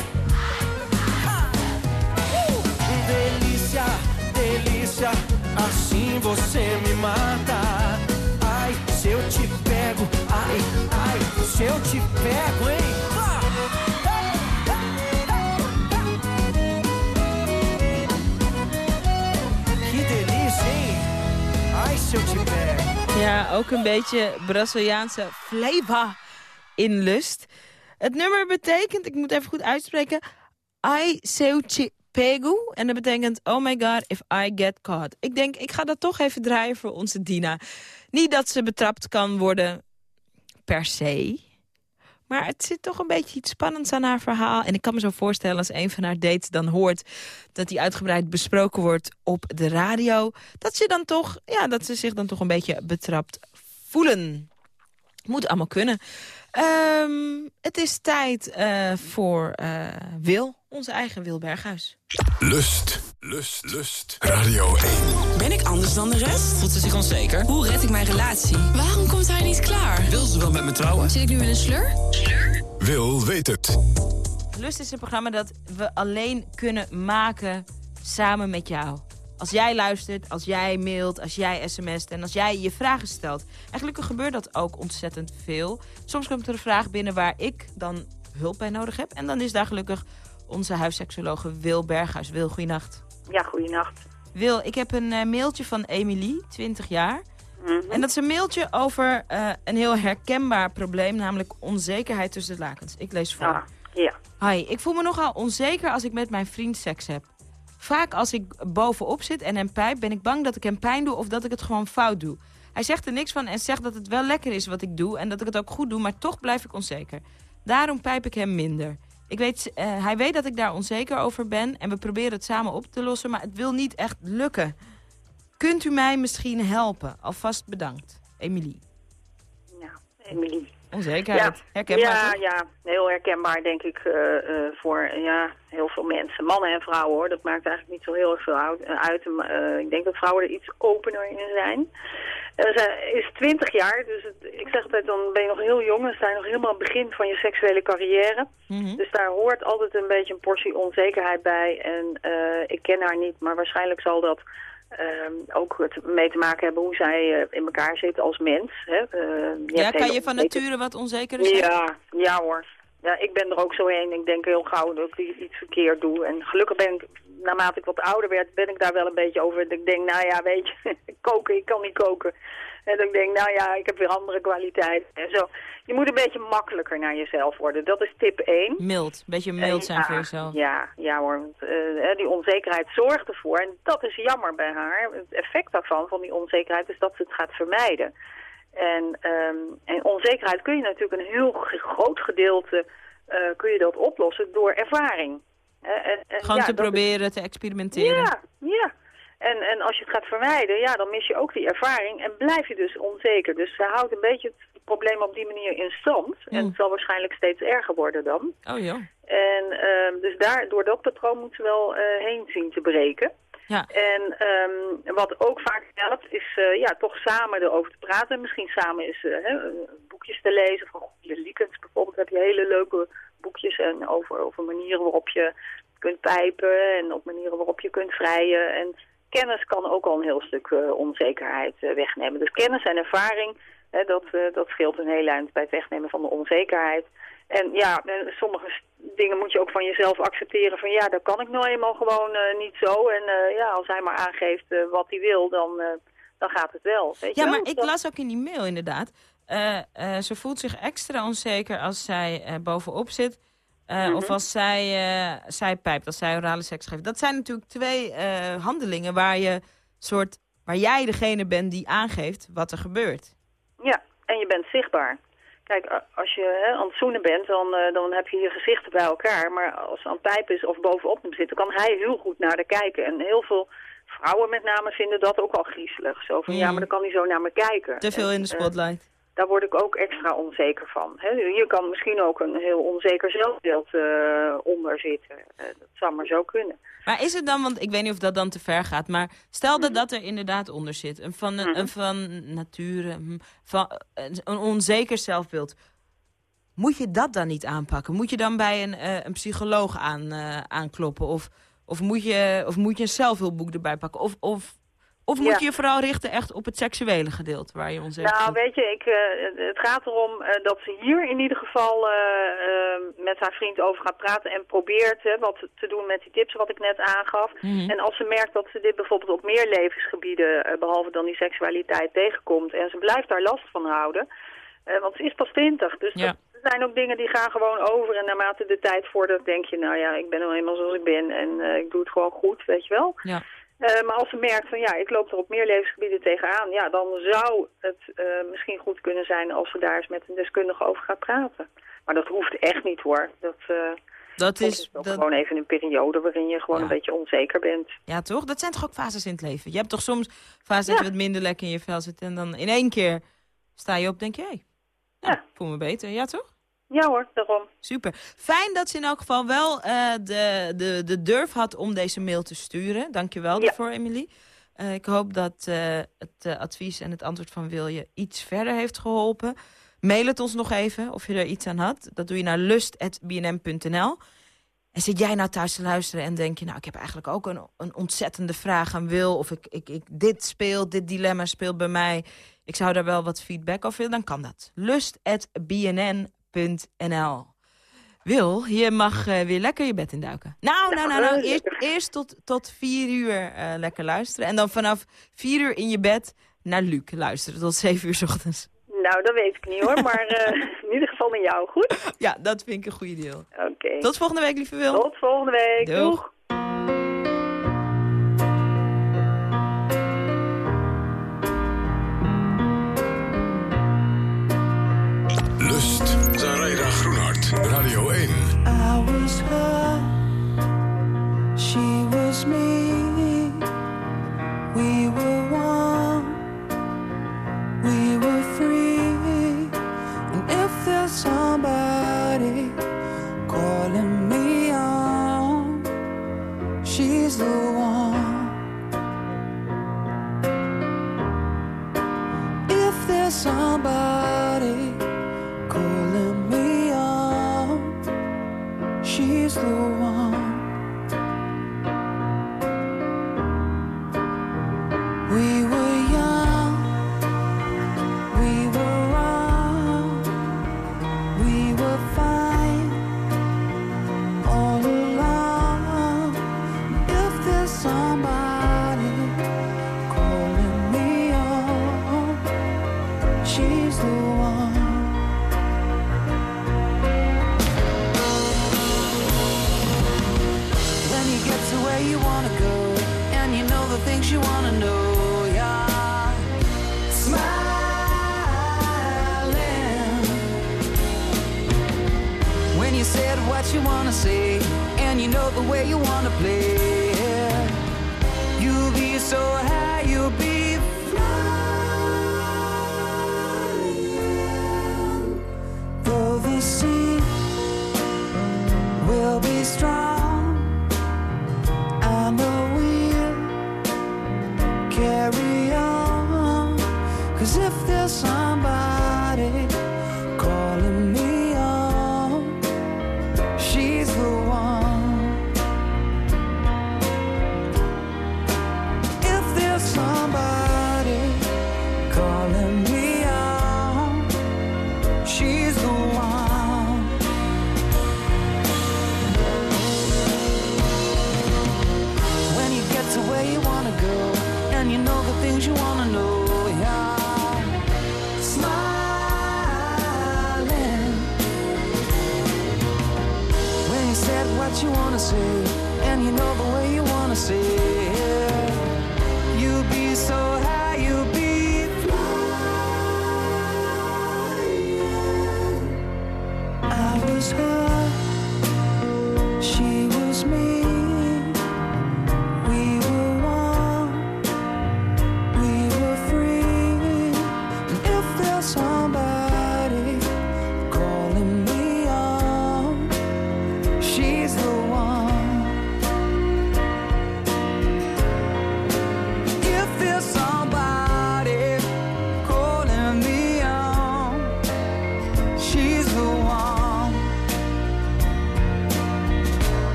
Você me mata. Ai, se eu te pego, ai, ai, se eu te pego, hein? Que delícia? Ai, se eu te pego. Ja, ook een beetje Braziliaanse flavor in lust. Het nummer betekent, ik moet even goed uitspreken... I seu te pego. En dat betekent, oh my god, if I get caught. Ik denk, ik ga dat toch even draaien voor onze Dina. Niet dat ze betrapt kan worden per se. Maar het zit toch een beetje iets spannends aan haar verhaal. En ik kan me zo voorstellen als een van haar dates dan hoort... dat die uitgebreid besproken wordt op de radio... dat ze, dan toch, ja, dat ze zich dan toch een beetje betrapt voelen. Moet allemaal kunnen. Ehm, het is tijd eh, voor eh, Wil, onze eigen Wil Berghuis. Lust, lust, lust. Radio 1. Ben ik anders dan de rest? Voelt ze zich onzeker? Hoe red ik mijn relatie? Waarom komt hij niet klaar? Wil ze wel met me trouwen? Zit ik nu in een slur? Wil weet het. Lust is een programma dat we alleen kunnen maken samen met jou. Als jij luistert, als jij mailt, als jij sms't en als jij je vragen stelt. En gelukkig gebeurt dat ook ontzettend veel. Soms komt er een vraag binnen waar ik dan hulp bij nodig heb. En dan is daar gelukkig onze huisseksologe Wil Berghuis. Wil, goeienacht. Ja, goeienacht. Wil, ik heb een eh, mailtje van Emilie, 20 jaar. Mhm. En dat is een mailtje over eh, een heel herkenbaar probleem, namelijk onzekerheid tussen de lakens. Ik lees voor. Ah, ja. Hi, ik voel me nogal onzeker als ik met mijn vriend seks heb. Vaak als ik bovenop zit en hem pijp, ben ik bang dat ik hem pijn doe of dat ik het gewoon fout doe. Hij zegt er niks van en zegt dat het wel lekker is wat ik doe en dat ik het ook goed doe, maar toch blijf ik onzeker. Daarom pijp ik hem minder. Ik weet, eh, hij weet dat ik daar onzeker over ben en we proberen het samen op te lossen, maar het wil niet echt lukken. Kunt u mij misschien helpen? Alvast bedankt. Emilie. Ja, Emilie. Onzekerheid. Herkenbaar, ja, toch? ja, heel herkenbaar denk ik eh, eh, voor ja, heel veel mensen. Mannen en vrouwen hoor, dat maakt eigenlijk niet zo heel erg veel uit. uit. Eh, ik denk dat vrouwen er iets opener in zijn. Ze is 20 jaar, dus het- ik zeg altijd dan ben je nog heel jong. Dan sta je nog helemaal aan het begin van je seksuele carrière. Mhm. Dus daar hoort altijd een beetje een portie onzekerheid bij. En ik ken haar niet, maar waarschijnlijk zal dat ehm, ook het mee te maken hebben hoe zij eh, in elkaar zit als mens. Hè. Eh, Ja, kan je van onzeker- nature wat onzekerder zijn? ja, ja hoor. Ja, ik ben er ook zo heen. Ik denk heel gauw dat ik iets verkeerd doe. En gelukkig ben ik, naarmate ik wat ouder werd, ben ik daar wel een beetje over. Dat ik denk, nou ja, weet je, koken, ik kan niet koken. En dat ik denk, nou ja, ik heb weer andere kwaliteiten. En zo. Je moet een beetje makkelijker naar jezelf worden. Dat is tip 1. Mild. Een beetje mild zijn ja, voor jezelf. Ja, ja hoor. Want, eh, die onzekerheid zorgt ervoor. En dat is jammer bij haar. Het effect daarvan, van die onzekerheid, is dat ze het gaat vermijden. En, ehm, en onzekerheid kun je natuurlijk een heel groot gedeelte eh, kun je dat oplossen door ervaring. En, Gewoon ja, te is- proberen, te experimenteren. ja, ja. En, en als je het gaat vermijden, ja, dan mis je ook die ervaring en blijf je dus onzeker. Dus ze houdt een beetje het probleem op die manier in stand. En het zal waarschijnlijk steeds erger worden dan. Oh joh. En ehm, dus daar, door dat patroon moet ze wel eh, heen zien te breken. Ja. En ehm, wat ook vaak helpt, is eh, ja, toch samen erover te praten. Misschien samen eens eh, hè, boekjes te lezen. Van Goede Liekens bijvoorbeeld heb je hele leuke boekjes en over, over manieren waarop je kunt pijpen en op manieren waarop je kunt vrijen. En kennis kan ook al een heel stuk eh, onzekerheid eh, wegnemen. Dus kennis en ervaring, hè, dat, eh, dat scheelt een heel eind bij het wegnemen van de onzekerheid. En ja, sommige dingen moet je ook van jezelf accepteren. Van ja, dat kan ik nou eenmaal gewoon niet zo. En ja, als hij maar aangeeft wat hij wil, dan, dan gaat het wel. Weet je Ja, wel? maar ik Dat- las ook in die mail inderdaad. Ze voelt zich extra onzeker als zij bovenop zit. Eh, Mhm. of als zij, eh, zij pijpt, als zij orale seks geeft. Dat zijn natuurlijk twee eh, handelingen waar, je soort, waar jij degene bent die aangeeft wat er gebeurt. Ja, en je bent zichtbaar. Kijk, als je hè, aan het zoenen bent, dan, dan heb je je gezichten bij elkaar. Maar als ze aan het pijpen is of bovenop hem zitten, kan hij heel goed naar haar kijken. En heel veel vrouwen met name vinden dat ook al griezelig. Zo van, ja, Mm. maar dan kan hij zo naar me kijken. Te veel En, in de spotlight. Daar word ik ook extra onzeker van. Je kan misschien ook een heel onzeker zelfbeeld eh, onder zitten. Eh, dat zou maar zo kunnen. Maar is het dan, want ik weet niet of dat dan te ver gaat, maar stel dat dat er inderdaad onder zit. Een van, een, een van nature, van, een onzeker zelfbeeld. Moet je dat dan niet aanpakken? Moet je dan bij een, eh, een psycholoog aan, aankloppen? Of, of, moet je, of moet je een zelfhulpboek erbij pakken? Of, of, of moet Ja. je je vooral richten echt op het seksuele gedeelte waar je onzeker Nou, voelt? weet je, ik, eh, het gaat erom eh, dat ze hier in ieder geval eh, met haar vriend over gaat praten en probeert wat te doen met die tips wat ik net aangaf. Mhm. En als ze merkt dat ze dit bijvoorbeeld op meer levensgebieden, eh, behalve dan die seksualiteit, tegenkomt en ze blijft daar last van houden, want ze is pas twintig, dus Ja. dat er zijn ook dingen die gaan gewoon over en naarmate de tijd vordert denk je, nou ja, ik ben nou eenmaal zoals ik ben en ik doe het gewoon goed, weet je wel. Ja. Eh, maar als ze merkt van ja, ik loop er op meer levensgebieden tegenaan, ja, dan zou het eh, misschien goed kunnen zijn als ze daar eens met een deskundige over gaat praten. Maar dat hoeft echt niet hoor. Dat, eh, Dat is, dat, gewoon even een periode waarin je gewoon Ja. een beetje onzeker bent. ja toch? Dat zijn toch ook fases in het leven? Je hebt toch soms fases dat je wat minder lekker in je vel zit en dan in één keer sta je op en denk je, hé, hey, nou, Ja. voel me beter. Ja toch? Ja hoor, daarom. Super. Fijn dat ze in elk geval wel eh, de, de, de durf had om deze mail te sturen. Dankjewel Ja. daarvoor, Emily. Eh, ik hoop dat eh, het advies en het antwoord van Wil je iets verder heeft geholpen. Mail het ons nog even of je er iets aan had. Dat doe je naar lust.bnm.nl. En zit jij nou thuis te luisteren en denk je... nou, ik heb eigenlijk ook een, een ontzettende vraag aan Wil... of ik, ik, ik, dit speelt, dit dilemma speelt bij mij... ik zou daar wel wat feedback over willen, dan kan dat. lust.bnn.nl Wil, je mag eh, weer lekker je bed induiken. Nou, nou, nou, nou. Eerst, eerst tot, tot vier uur eh, lekker luisteren. En dan vanaf vier uur in je bed naar Luc luisteren. Tot zeven uur 's ochtends. Nou, dat weet ik niet hoor, maar eh, in ieder geval naar jou, goed? Ja, dat vind ik een goede deal. Oké. Tot volgende week, lieve Wil. Tot volgende week. Doeg. Doeg. Radio 1. I was her, she was me. You wanna know,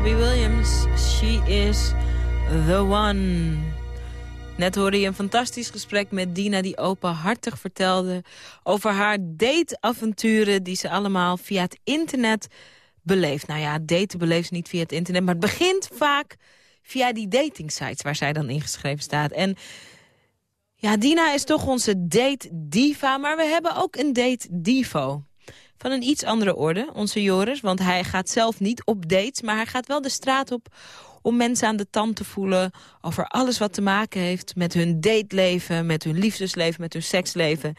Robbie Williams, she is the one. Net hoorde je een fantastisch gesprek met Dina... die openhartig vertelde over haar dateavonturen... die ze allemaal via het internet beleeft. Nou ja, daten beleeft ze niet via het internet... maar het begint vaak via die datingsites waar zij dan ingeschreven staat. En ja, Dina is toch onze date diva... maar we hebben ook een date divo van een iets andere orde, onze Joris. Want hij gaat zelf niet op dates, maar hij gaat wel de straat op... om mensen aan de tand te voelen over alles wat te maken heeft... met hun dateleven, met hun liefdesleven, met hun seksleven.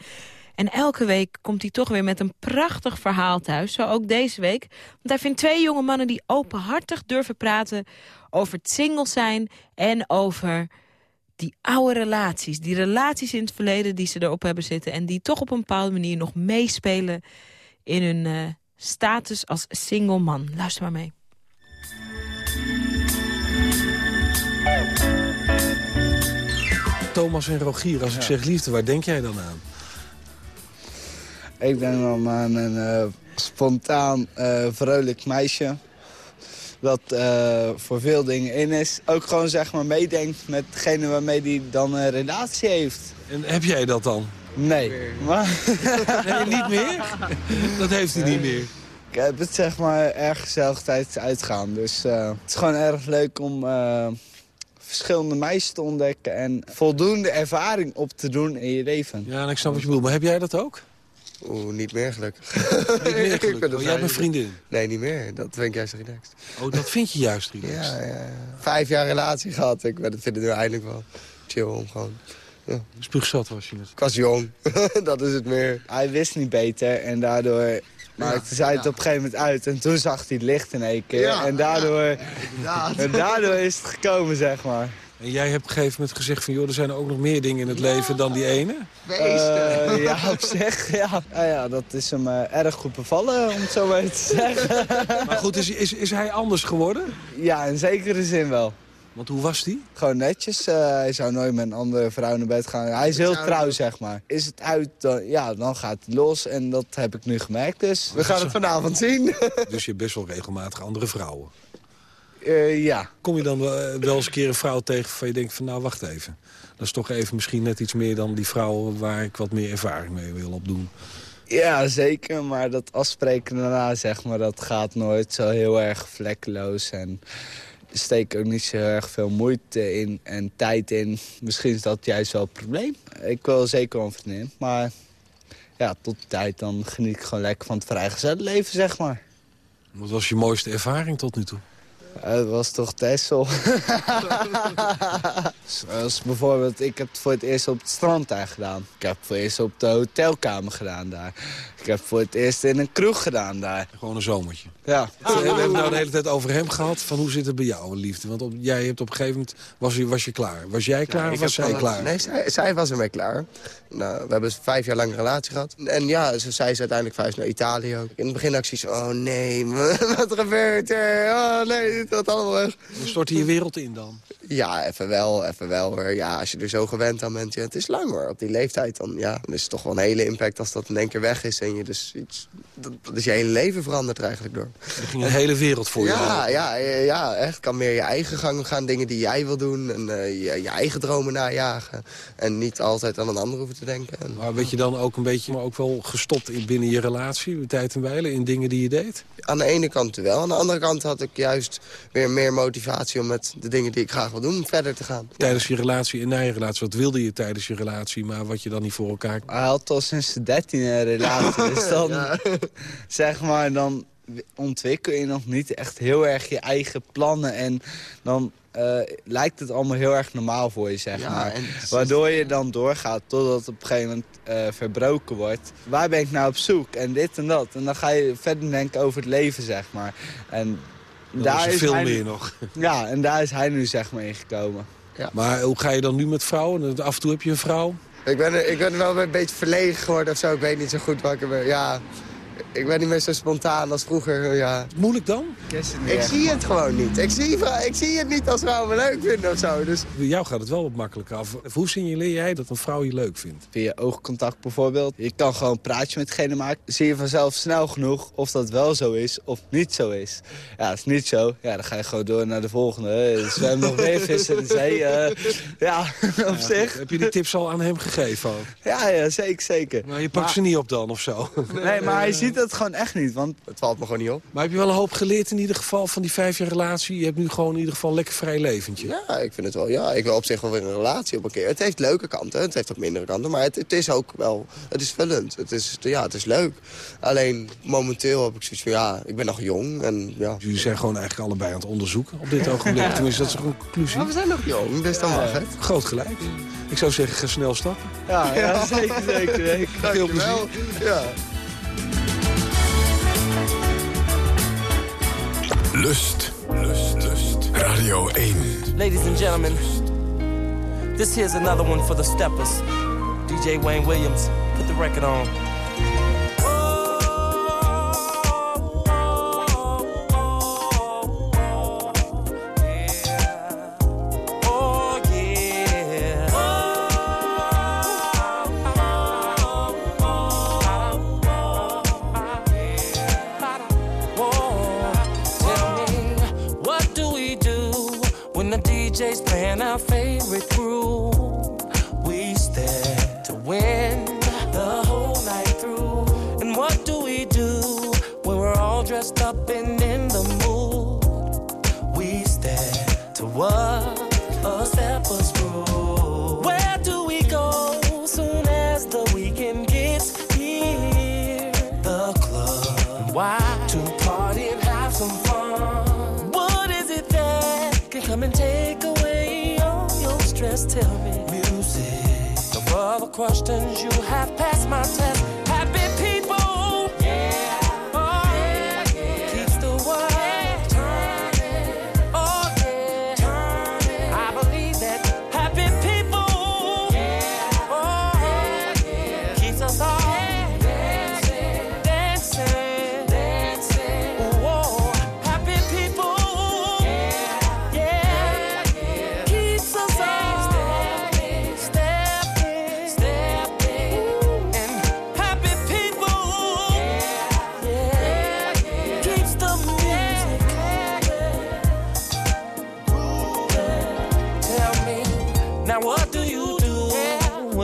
En elke week komt hij toch weer met een prachtig verhaal thuis. Zo ook deze week. Want hij vindt twee jonge mannen die openhartig durven praten... over het single zijn en over die oude relaties. Die relaties in het verleden die ze erop hebben zitten... en die toch op een bepaalde manier nog meespelen in hun eh, status als single man. Luister maar mee. Thomas en Rogier, als ik zeg liefde, waar denk jij dan aan? Ik denk dan aan een eh, spontaan, eh, vrolijk meisje. Dat eh, voor veel dingen in is. Ook gewoon zeg maar meedenkt met degene waarmee die dan een relatie heeft. En heb jij dat dan? Nee. Maar... Nee, niet meer? Dat heeft hij niet meer. Ik heb het zeg maar erg gezellig tijdens uitgaan. Dus eh, het is gewoon erg leuk om eh, verschillende meisjes te ontdekken... en voldoende ervaring op te doen in je leven. Ja, en ik snap wat je bedoelt. Maar heb jij dat ook? Oeh, niet meer gelukkig. Niet meer Ik gelukkig. ben Oh, jij hebt een vrij- vriendin? Nee, niet meer. Dat vind ik juist relaxed. Oh, dat vind je juist relaxed? Ja, ja, ja. Vijf jaar relatie gehad. Ik vind het nu eindelijk wel chill om gewoon... Ja. Spuugzat was je het. Ik was jong. dat is het meer. Hij wist niet beter en daardoor maakte zij het op een gegeven moment uit. En toen zag hij het licht in één keer. Ja, en, daardoor, en daardoor is het gekomen, zeg maar. En jij hebt op een gegeven moment gezegd van... joh, er zijn ook nog meer dingen in het leven dan die ene. Eh, ja, op zich, ja. Ah, ja. Dat is hem eh, erg goed bevallen, om het zo maar te zeggen. Maar goed, is, is, is hij anders geworden? Ja, in zekere zin wel. Want hoe was die? Gewoon netjes. eh, hij zou nooit met een andere vrouw naar bed gaan. Hij is heel trouw, zeg maar. Is het uit, dan, ja, dan gaat het los. En dat heb ik nu gemerkt, dus... We gaan het vanavond zien. Dus je hebt best wel regelmatig andere vrouwen. Eh, ja. Kom je dan wel, wel eens een keer een vrouw tegen waarvan je denkt van... nou, wacht even. Dat is toch even misschien net iets meer dan die vrouw... waar ik wat meer ervaring mee wil opdoen. Ja, zeker. Maar dat afspreken daarna, zeg maar, dat gaat nooit zo heel erg vlekkeloos. En steekt ook niet zo erg veel moeite in en tijd in. Misschien is dat juist wel het probleem. Ik wil zeker wel een vriendin, maar ja, tot die tijd dan geniet ik gewoon lekker van het vrijgezellenleven, zeg maar. Wat was je mooiste ervaring tot nu toe? Het was toch Texel. Zoals bijvoorbeeld, ik heb het voor het eerst op het strand daar gedaan. Ik heb het voor het eerst op de hotelkamer gedaan daar. Ik heb voor het eerst in een kroeg gedaan daar. Gewoon een zomertje. Ja. We hebben het nou de hele tijd over hem gehad. Van hoe zit het bij jou, liefde? Want op, jij hebt op een gegeven moment, was je, was je klaar? Was jij klaar Ja, of ik was zij klaar? Nee, zij, zij was ermee klaar. Nou, we hebben vijf jaar lang een relatie gehad. En ja, ze zei ze uiteindelijk vijf naar Italië ook. In het begin had ik zoiets van, oh nee, wat gebeurt er? Oh nee, dit gaat allemaal weg. Dan stort hij je wereld in dan? Ja, even wel, even wel hoor. Ja, als je er zo gewend aan bent, ja, het is lang hoor. Op die leeftijd dan, ja, dan is het toch wel een hele impact als dat in één keer weg is. En je dus iets, dat, dat is je hele leven verandert er eigenlijk door. Er ging een hele wereld voor je Ja, ja, ja, ja, echt. Kan meer je eigen gang gaan, dingen die jij wil doen. En eh, je, je eigen dromen najagen. En niet altijd aan een ander hoeven te denken. En, Maar werd je dan ook een beetje, maar ook wel gestopt in, binnen je relatie, tijd en wijle, in dingen die je deed? Aan de ene kant wel. Aan de andere kant had ik juist weer meer motivatie om met de dingen die ik graag wil doen verder te gaan. Tijdens je relatie en na je relatie, wat wilde je tijdens je relatie, maar wat je dan niet voor elkaar... Hij had al sinds de dertiende een relatie. Dus dan, Ja. zeg maar, dan ontwikkel je nog niet echt heel erg je eigen plannen. En dan eh, lijkt het allemaal heel erg normaal voor je, zeg Ja, maar. en- Waardoor je dan doorgaat totdat het op een gegeven moment eh, verbroken wordt. Waar ben ik nou op zoek? En dit en dat. En dan ga je verder denken over het leven, zeg maar. En Dan is veel hij nu- meer nog. Ja, en daar is hij nu, zeg maar, ingekomen. Maar hoe ga je dan nu met vrouwen? Af en toe heb je een vrouw. Ik ben, ik ben wel een beetje verlegen geworden of zo. Ik weet niet zo goed wat ik. Ja, ik ben niet meer zo spontaan als vroeger. Ja. Moeilijk dan? Ik zie het gewoon niet. Ik zie, ik zie het niet als vrouwen me leuk vinden of zo. Dus Bij jou gaat het wel wat makkelijker af. Hoe signaleer jij dat een vrouw je leuk vindt? Via oogcontact bijvoorbeeld. Je kan gewoon een praatje met degene maken. Zie je vanzelf snel genoeg of dat wel zo is of niet zo is. Ja, is niet zo. Ja, dan ga je gewoon door naar de volgende. Er zwemmen nog meer vissen in de zee. eh, ja, op zich. Heb je die tips al aan hem gegeven? Ja, ja, zeker, zeker. Maar je pakt ze niet op dan of zo? Nee, maar hij ziet het gewoon echt niet. Want het valt me gewoon niet op. Maar heb je wel een hoop geleerd in ieder geval van die vijf jaar relatie? Je hebt nu gewoon in ieder geval een lekker vrij leventje. Ja, ik vind het wel. Ja, ik wil op zich wel weer een relatie op een keer. Het heeft leuke kanten, het heeft ook mindere kanten. Maar het, het is ook wel, het is vullend. Het is, ja, het is leuk. Alleen momenteel heb ik zoiets van, ja, ik ben nog jong. En, ja. Jullie zijn gewoon eigenlijk allebei aan het onderzoeken op dit ogenblik. Tenminste, dat is een conclusie. Maar we zijn nog jong, dus dan mag het. Groot gelijk. Ik zou zeggen, ga snel stappen. ja, ja, zeker, zeker. zeker. Veel plezier. Ja. Lust, lust, lust. Radio 1. Ladies and gentlemen, this here's another one for the steppers. DJ Wayne Williams, put the record on.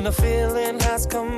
A feeling has come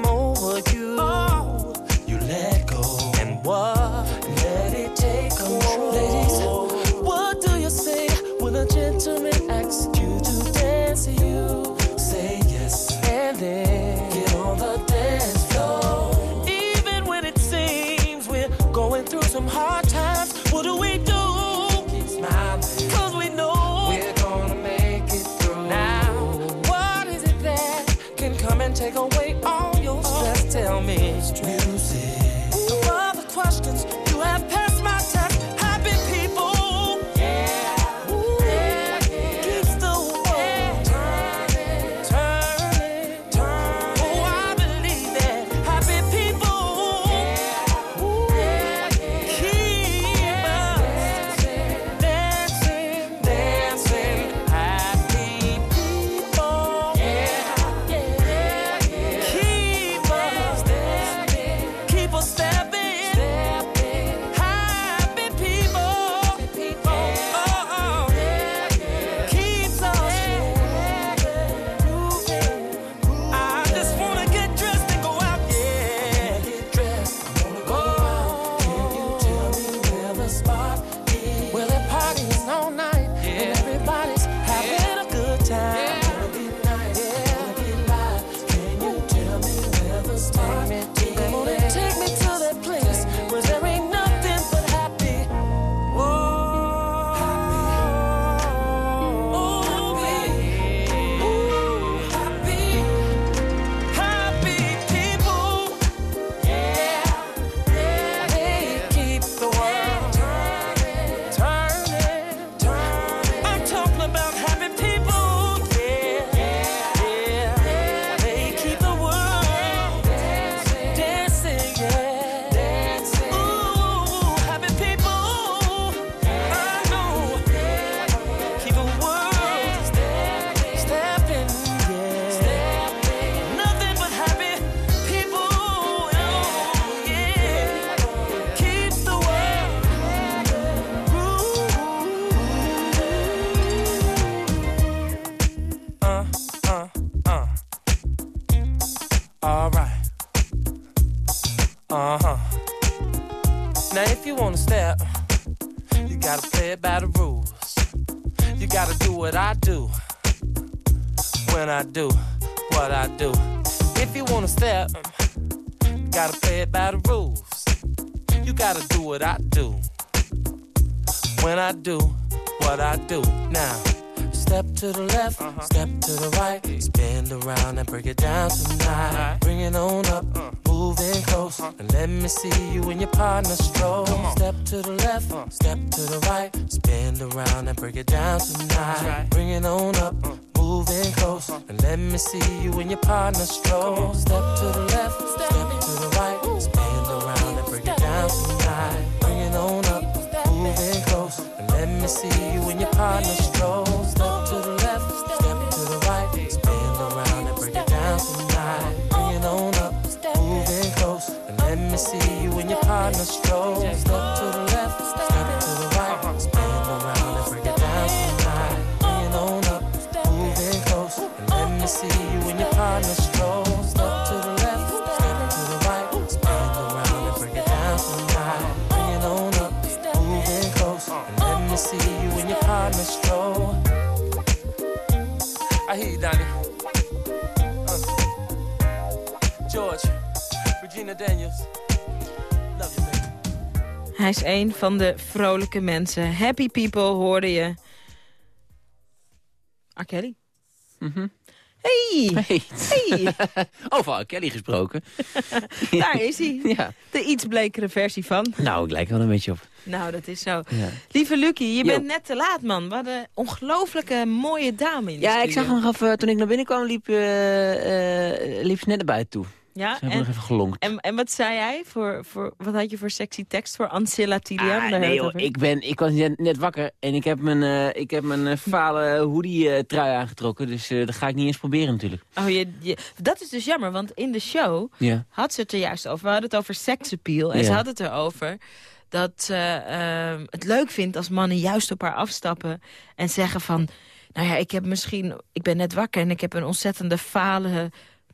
Daniels. Love you, baby. Hij is een van de vrolijke mensen. Happy people hoorde je. R. Kelly. Hey! Hey. Hey! Over R. Kelly gesproken. Daar is hij. Ja. De iets blekere versie van. Nou, ik lijk er wel een beetje op. Nou, dat is zo. Ja. Lieve Lucky, je bent net te laat, man. Hadden een ongelooflijke mooie dame in de Ja, ik zag nog even, toen ik naar binnen kwam, liep, eh, eh, liep ze net naar buiten toe. Ja, Ze hebben nog en, even gelonkt. en, en wat zei jij? Voor, voor, wat had je voor sexy tekst voor Ancilla Tilia? Ah, nee joh, ik, ben, ik was net, net wakker en ik heb mijn, eh, ik heb mijn eh, fale hoodie eh, trui aangetrokken. Dus eh, dat ga ik niet eens proberen natuurlijk. Oh, je, je, dat is dus jammer, want in de show Ja. had ze het er juist over. We hadden het over seksappeal. En Ja. ze had het erover dat ze ehm, het leuk vindt als mannen juist op haar afstappen. En zeggen van, nou ja, ik heb misschien, ik ben net wakker en ik heb een ontzettende fale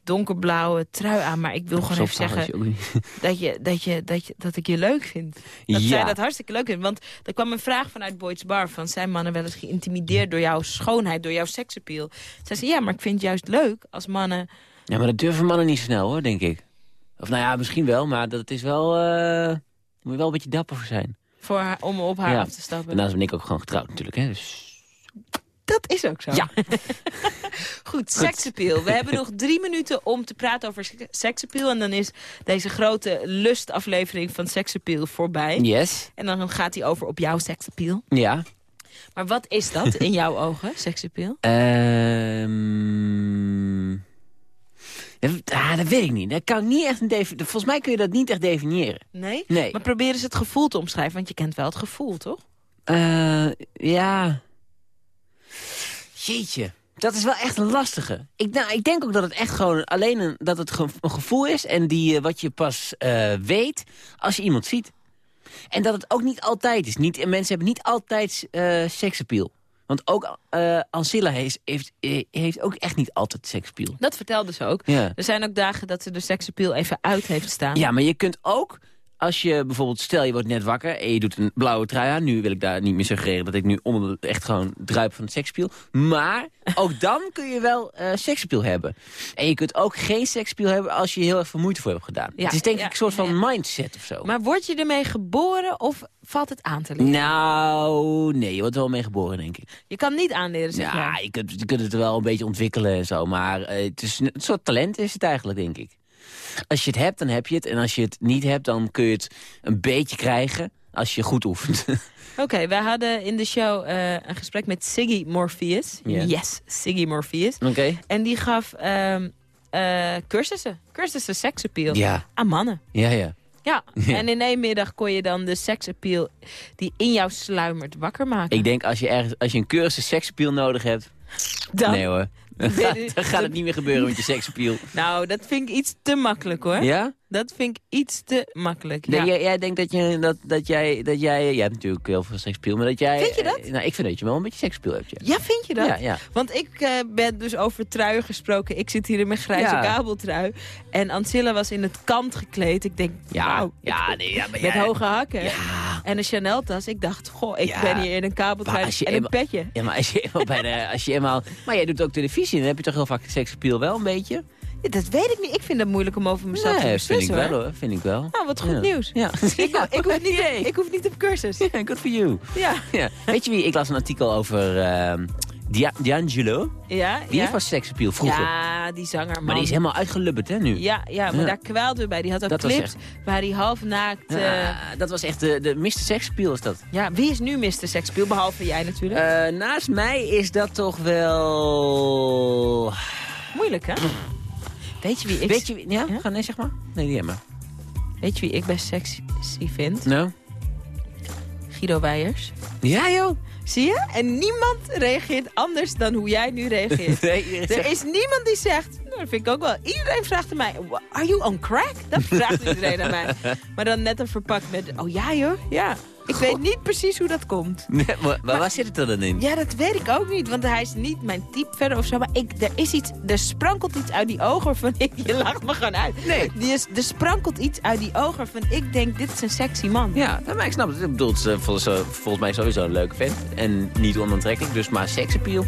donkerblauwe trui aan. Maar ik wil gewoon even zeggen dat, je, dat, je, dat, je, dat ik je leuk vind. Dat Ja. zij dat hartstikke leuk vindt. Want er kwam een vraag vanuit Boyd's Bar. Van, zijn mannen wel eens geïntimideerd door jouw schoonheid, door jouw seksappeal? Zij zei, ja, maar ik vind het juist leuk als mannen... Ja, maar dat durven mannen niet snel hoor, denk ik. Of nou ja, misschien wel, maar dat is wel... daar moet je wel een beetje dapper voor zijn. Voor haar, om op haar ja. af te stappen. Daarnaast ben ik ook gewoon getrouwd natuurlijk, hè. Dus... Dat is ook zo. Ja. Goed, seksappeal. We hebben nog drie minuten om te praten over sek- seksappeal. En dan is deze grote lustaflevering van seksappeal voorbij. Yes. En dan gaat hij over op jouw seksappeal. Ja. Maar wat is dat in jouw ogen, seksappeal? Ehm ah, dat weet ik niet. Dat kan niet echt een Volgens mij kun je dat niet echt definiëren. Nee? Nee. Maar probeer eens het gevoel te omschrijven, want je kent wel het gevoel, toch? Eh, ja. Jeetje. Dat is wel echt een lastige. Ik, nou, ik denk ook dat het echt gewoon alleen een, dat het ge- een gevoel is... en die, eh, wat je pas eh, weet als je iemand ziet. En dat het ook niet altijd is. Niet, en mensen hebben niet altijd eh seksappeal. Want ook eh Ancilla heeft, heeft, heeft ook echt niet altijd seksappeal. Dat vertelde ze ook. Ja. Er zijn ook dagen dat ze de seksappeal even uit heeft staan. Ja, maar je kunt ook, als je bijvoorbeeld, stel je wordt net wakker... en je doet een blauwe trui aan. Nu wil ik daar niet meer suggereren dat ik nu onder de, echt gewoon druip van het sekspiel. Maar ook dan kun je wel sekspiel hebben. En je kunt ook geen sekspiel hebben als je heel erg veel moeite voor hebt gedaan. Ja, het is denk ja, ik een soort van mindset of zo. Maar word je ermee geboren of valt het aan te leren? Nou, nee, je wordt er wel mee geboren, denk ik. Je kan niet aanleren, zeg Ja, jij. je kunt, je kunt het wel een beetje ontwikkelen en zo. Maar eh, het is een soort talent is het eigenlijk, denk ik. Als je het hebt, dan heb je het. En als je het niet hebt, dan kun je het een beetje krijgen als je goed oefent. Oké, wij hadden in de show eh, een gesprek met Siggy Morpheus. Yes, Siggy Morpheus. Oké. En die gaf ehm, eh, cursussen. Cursussen seksappeal. Ja. Aan mannen. Ja, ja. Ja. Ja. en in één middag kon je dan de seksappeal die in jou sluimert wakker maken. Ik denk als je, ergens, als je een cursus seksappeal nodig hebt... Dan- Nee hoor. Dan gaat het niet meer gebeuren met je seksappeal. Nou, dat vind ik iets te makkelijk hoor. Ja? Dat vind ik iets te makkelijk. Ja. jij, jij denkt dat, je, dat, dat jij... Dat jij jij hebt natuurlijk heel veel seksappeal, maar dat jij... Vind je dat? eh, nou, ik vind dat je wel een beetje seksappeal hebt, ja. Ja, vind je dat? Ja, ja. Want ik eh, ben dus over truien gesproken. Ik zit hier in mijn grijze Ja. kabeltrui. En Ancilla was in het kant gekleed. Ik denk, Ja, ja, nee, ja, maar Met jij- hoge hakken. En een Chanel tas. Ik dacht, goh, ik ben hier in een kabeltrui en een petje. Ja, maar als je eenmaal bij de... Als je eenmaal, maar jij doet ook televisie, dan heb je toch heel vaak seksappeal wel een beetje? Dat weet ik niet. Ik vind het moeilijk om over mezelf te Nee, vind beslissen. ik wel hoor, vind ik wel. Nou, wat goed Ja. nieuws. Ja. Ik, ik, hoef niet, ik hoef niet op cursus. Ja, good for you. Ja. Ja. Weet je wie? Ik las een artikel over Dia- D'Angelo. Ja, Die ja. heeft was seksappeal vroeger. Ja, die zanger, man. maar die is helemaal uitgelubberd, hè, nu? Ja, ja, maar Ja. daar kwaalden we bij. Die had ook Dat clips waar hij half naakt... eh, Ja, dat was echt de, de Mr. Seksappeal is dat. ja, wie is nu Mr. Sexappeal? Behalve jij natuurlijk. Eh, naast mij is dat toch wel... Moeilijk, hè? Weet je wie ik... Weet je wie... Ja, Ga, nee, zeg maar. Nee, die maar. Weet je wie ik best sexy vind? Nou? Guido Weijers. Ja, joh. Zie je? En niemand reageert anders dan hoe jij nu reageert. Nee, er zegt- is niemand die zegt... Nou, dat vind ik ook wel. Iedereen vraagt aan mij... Are you on crack? Dat vraagt iedereen aan mij. Maar dan net een verpakt met... Oh ja, joh. Ja. Ik weet niet precies hoe dat komt. Nee, maar, maar waar zit het er dan in? Ja, dat weet ik ook niet, want hij is niet mijn type verder of zo. Maar ik, er is iets, er sprankelt iets uit die ogen waarvan ik, je lacht me gewoon uit. Nee. Die is, er sprankelt iets uit die ogen waarvan ik denk, dit is een sexy man. Ja, nou, maar ik snap het. Ik bedoel, het is eh, volgens, eh, volgens mij sowieso een leuke vent. En niet onaantrekkelijk, dus maar seksappeal.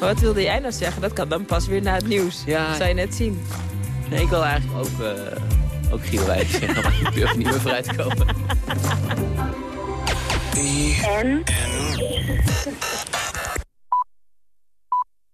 Maar wat wilde jij nou zeggen? Dat kan dan pas weer na het nieuws. Ja. Dat zou je net zien. Nee, ik wil eigenlijk ook, uh, ook Guido Weijers maar ik durf niet meer vooruit te komen. En?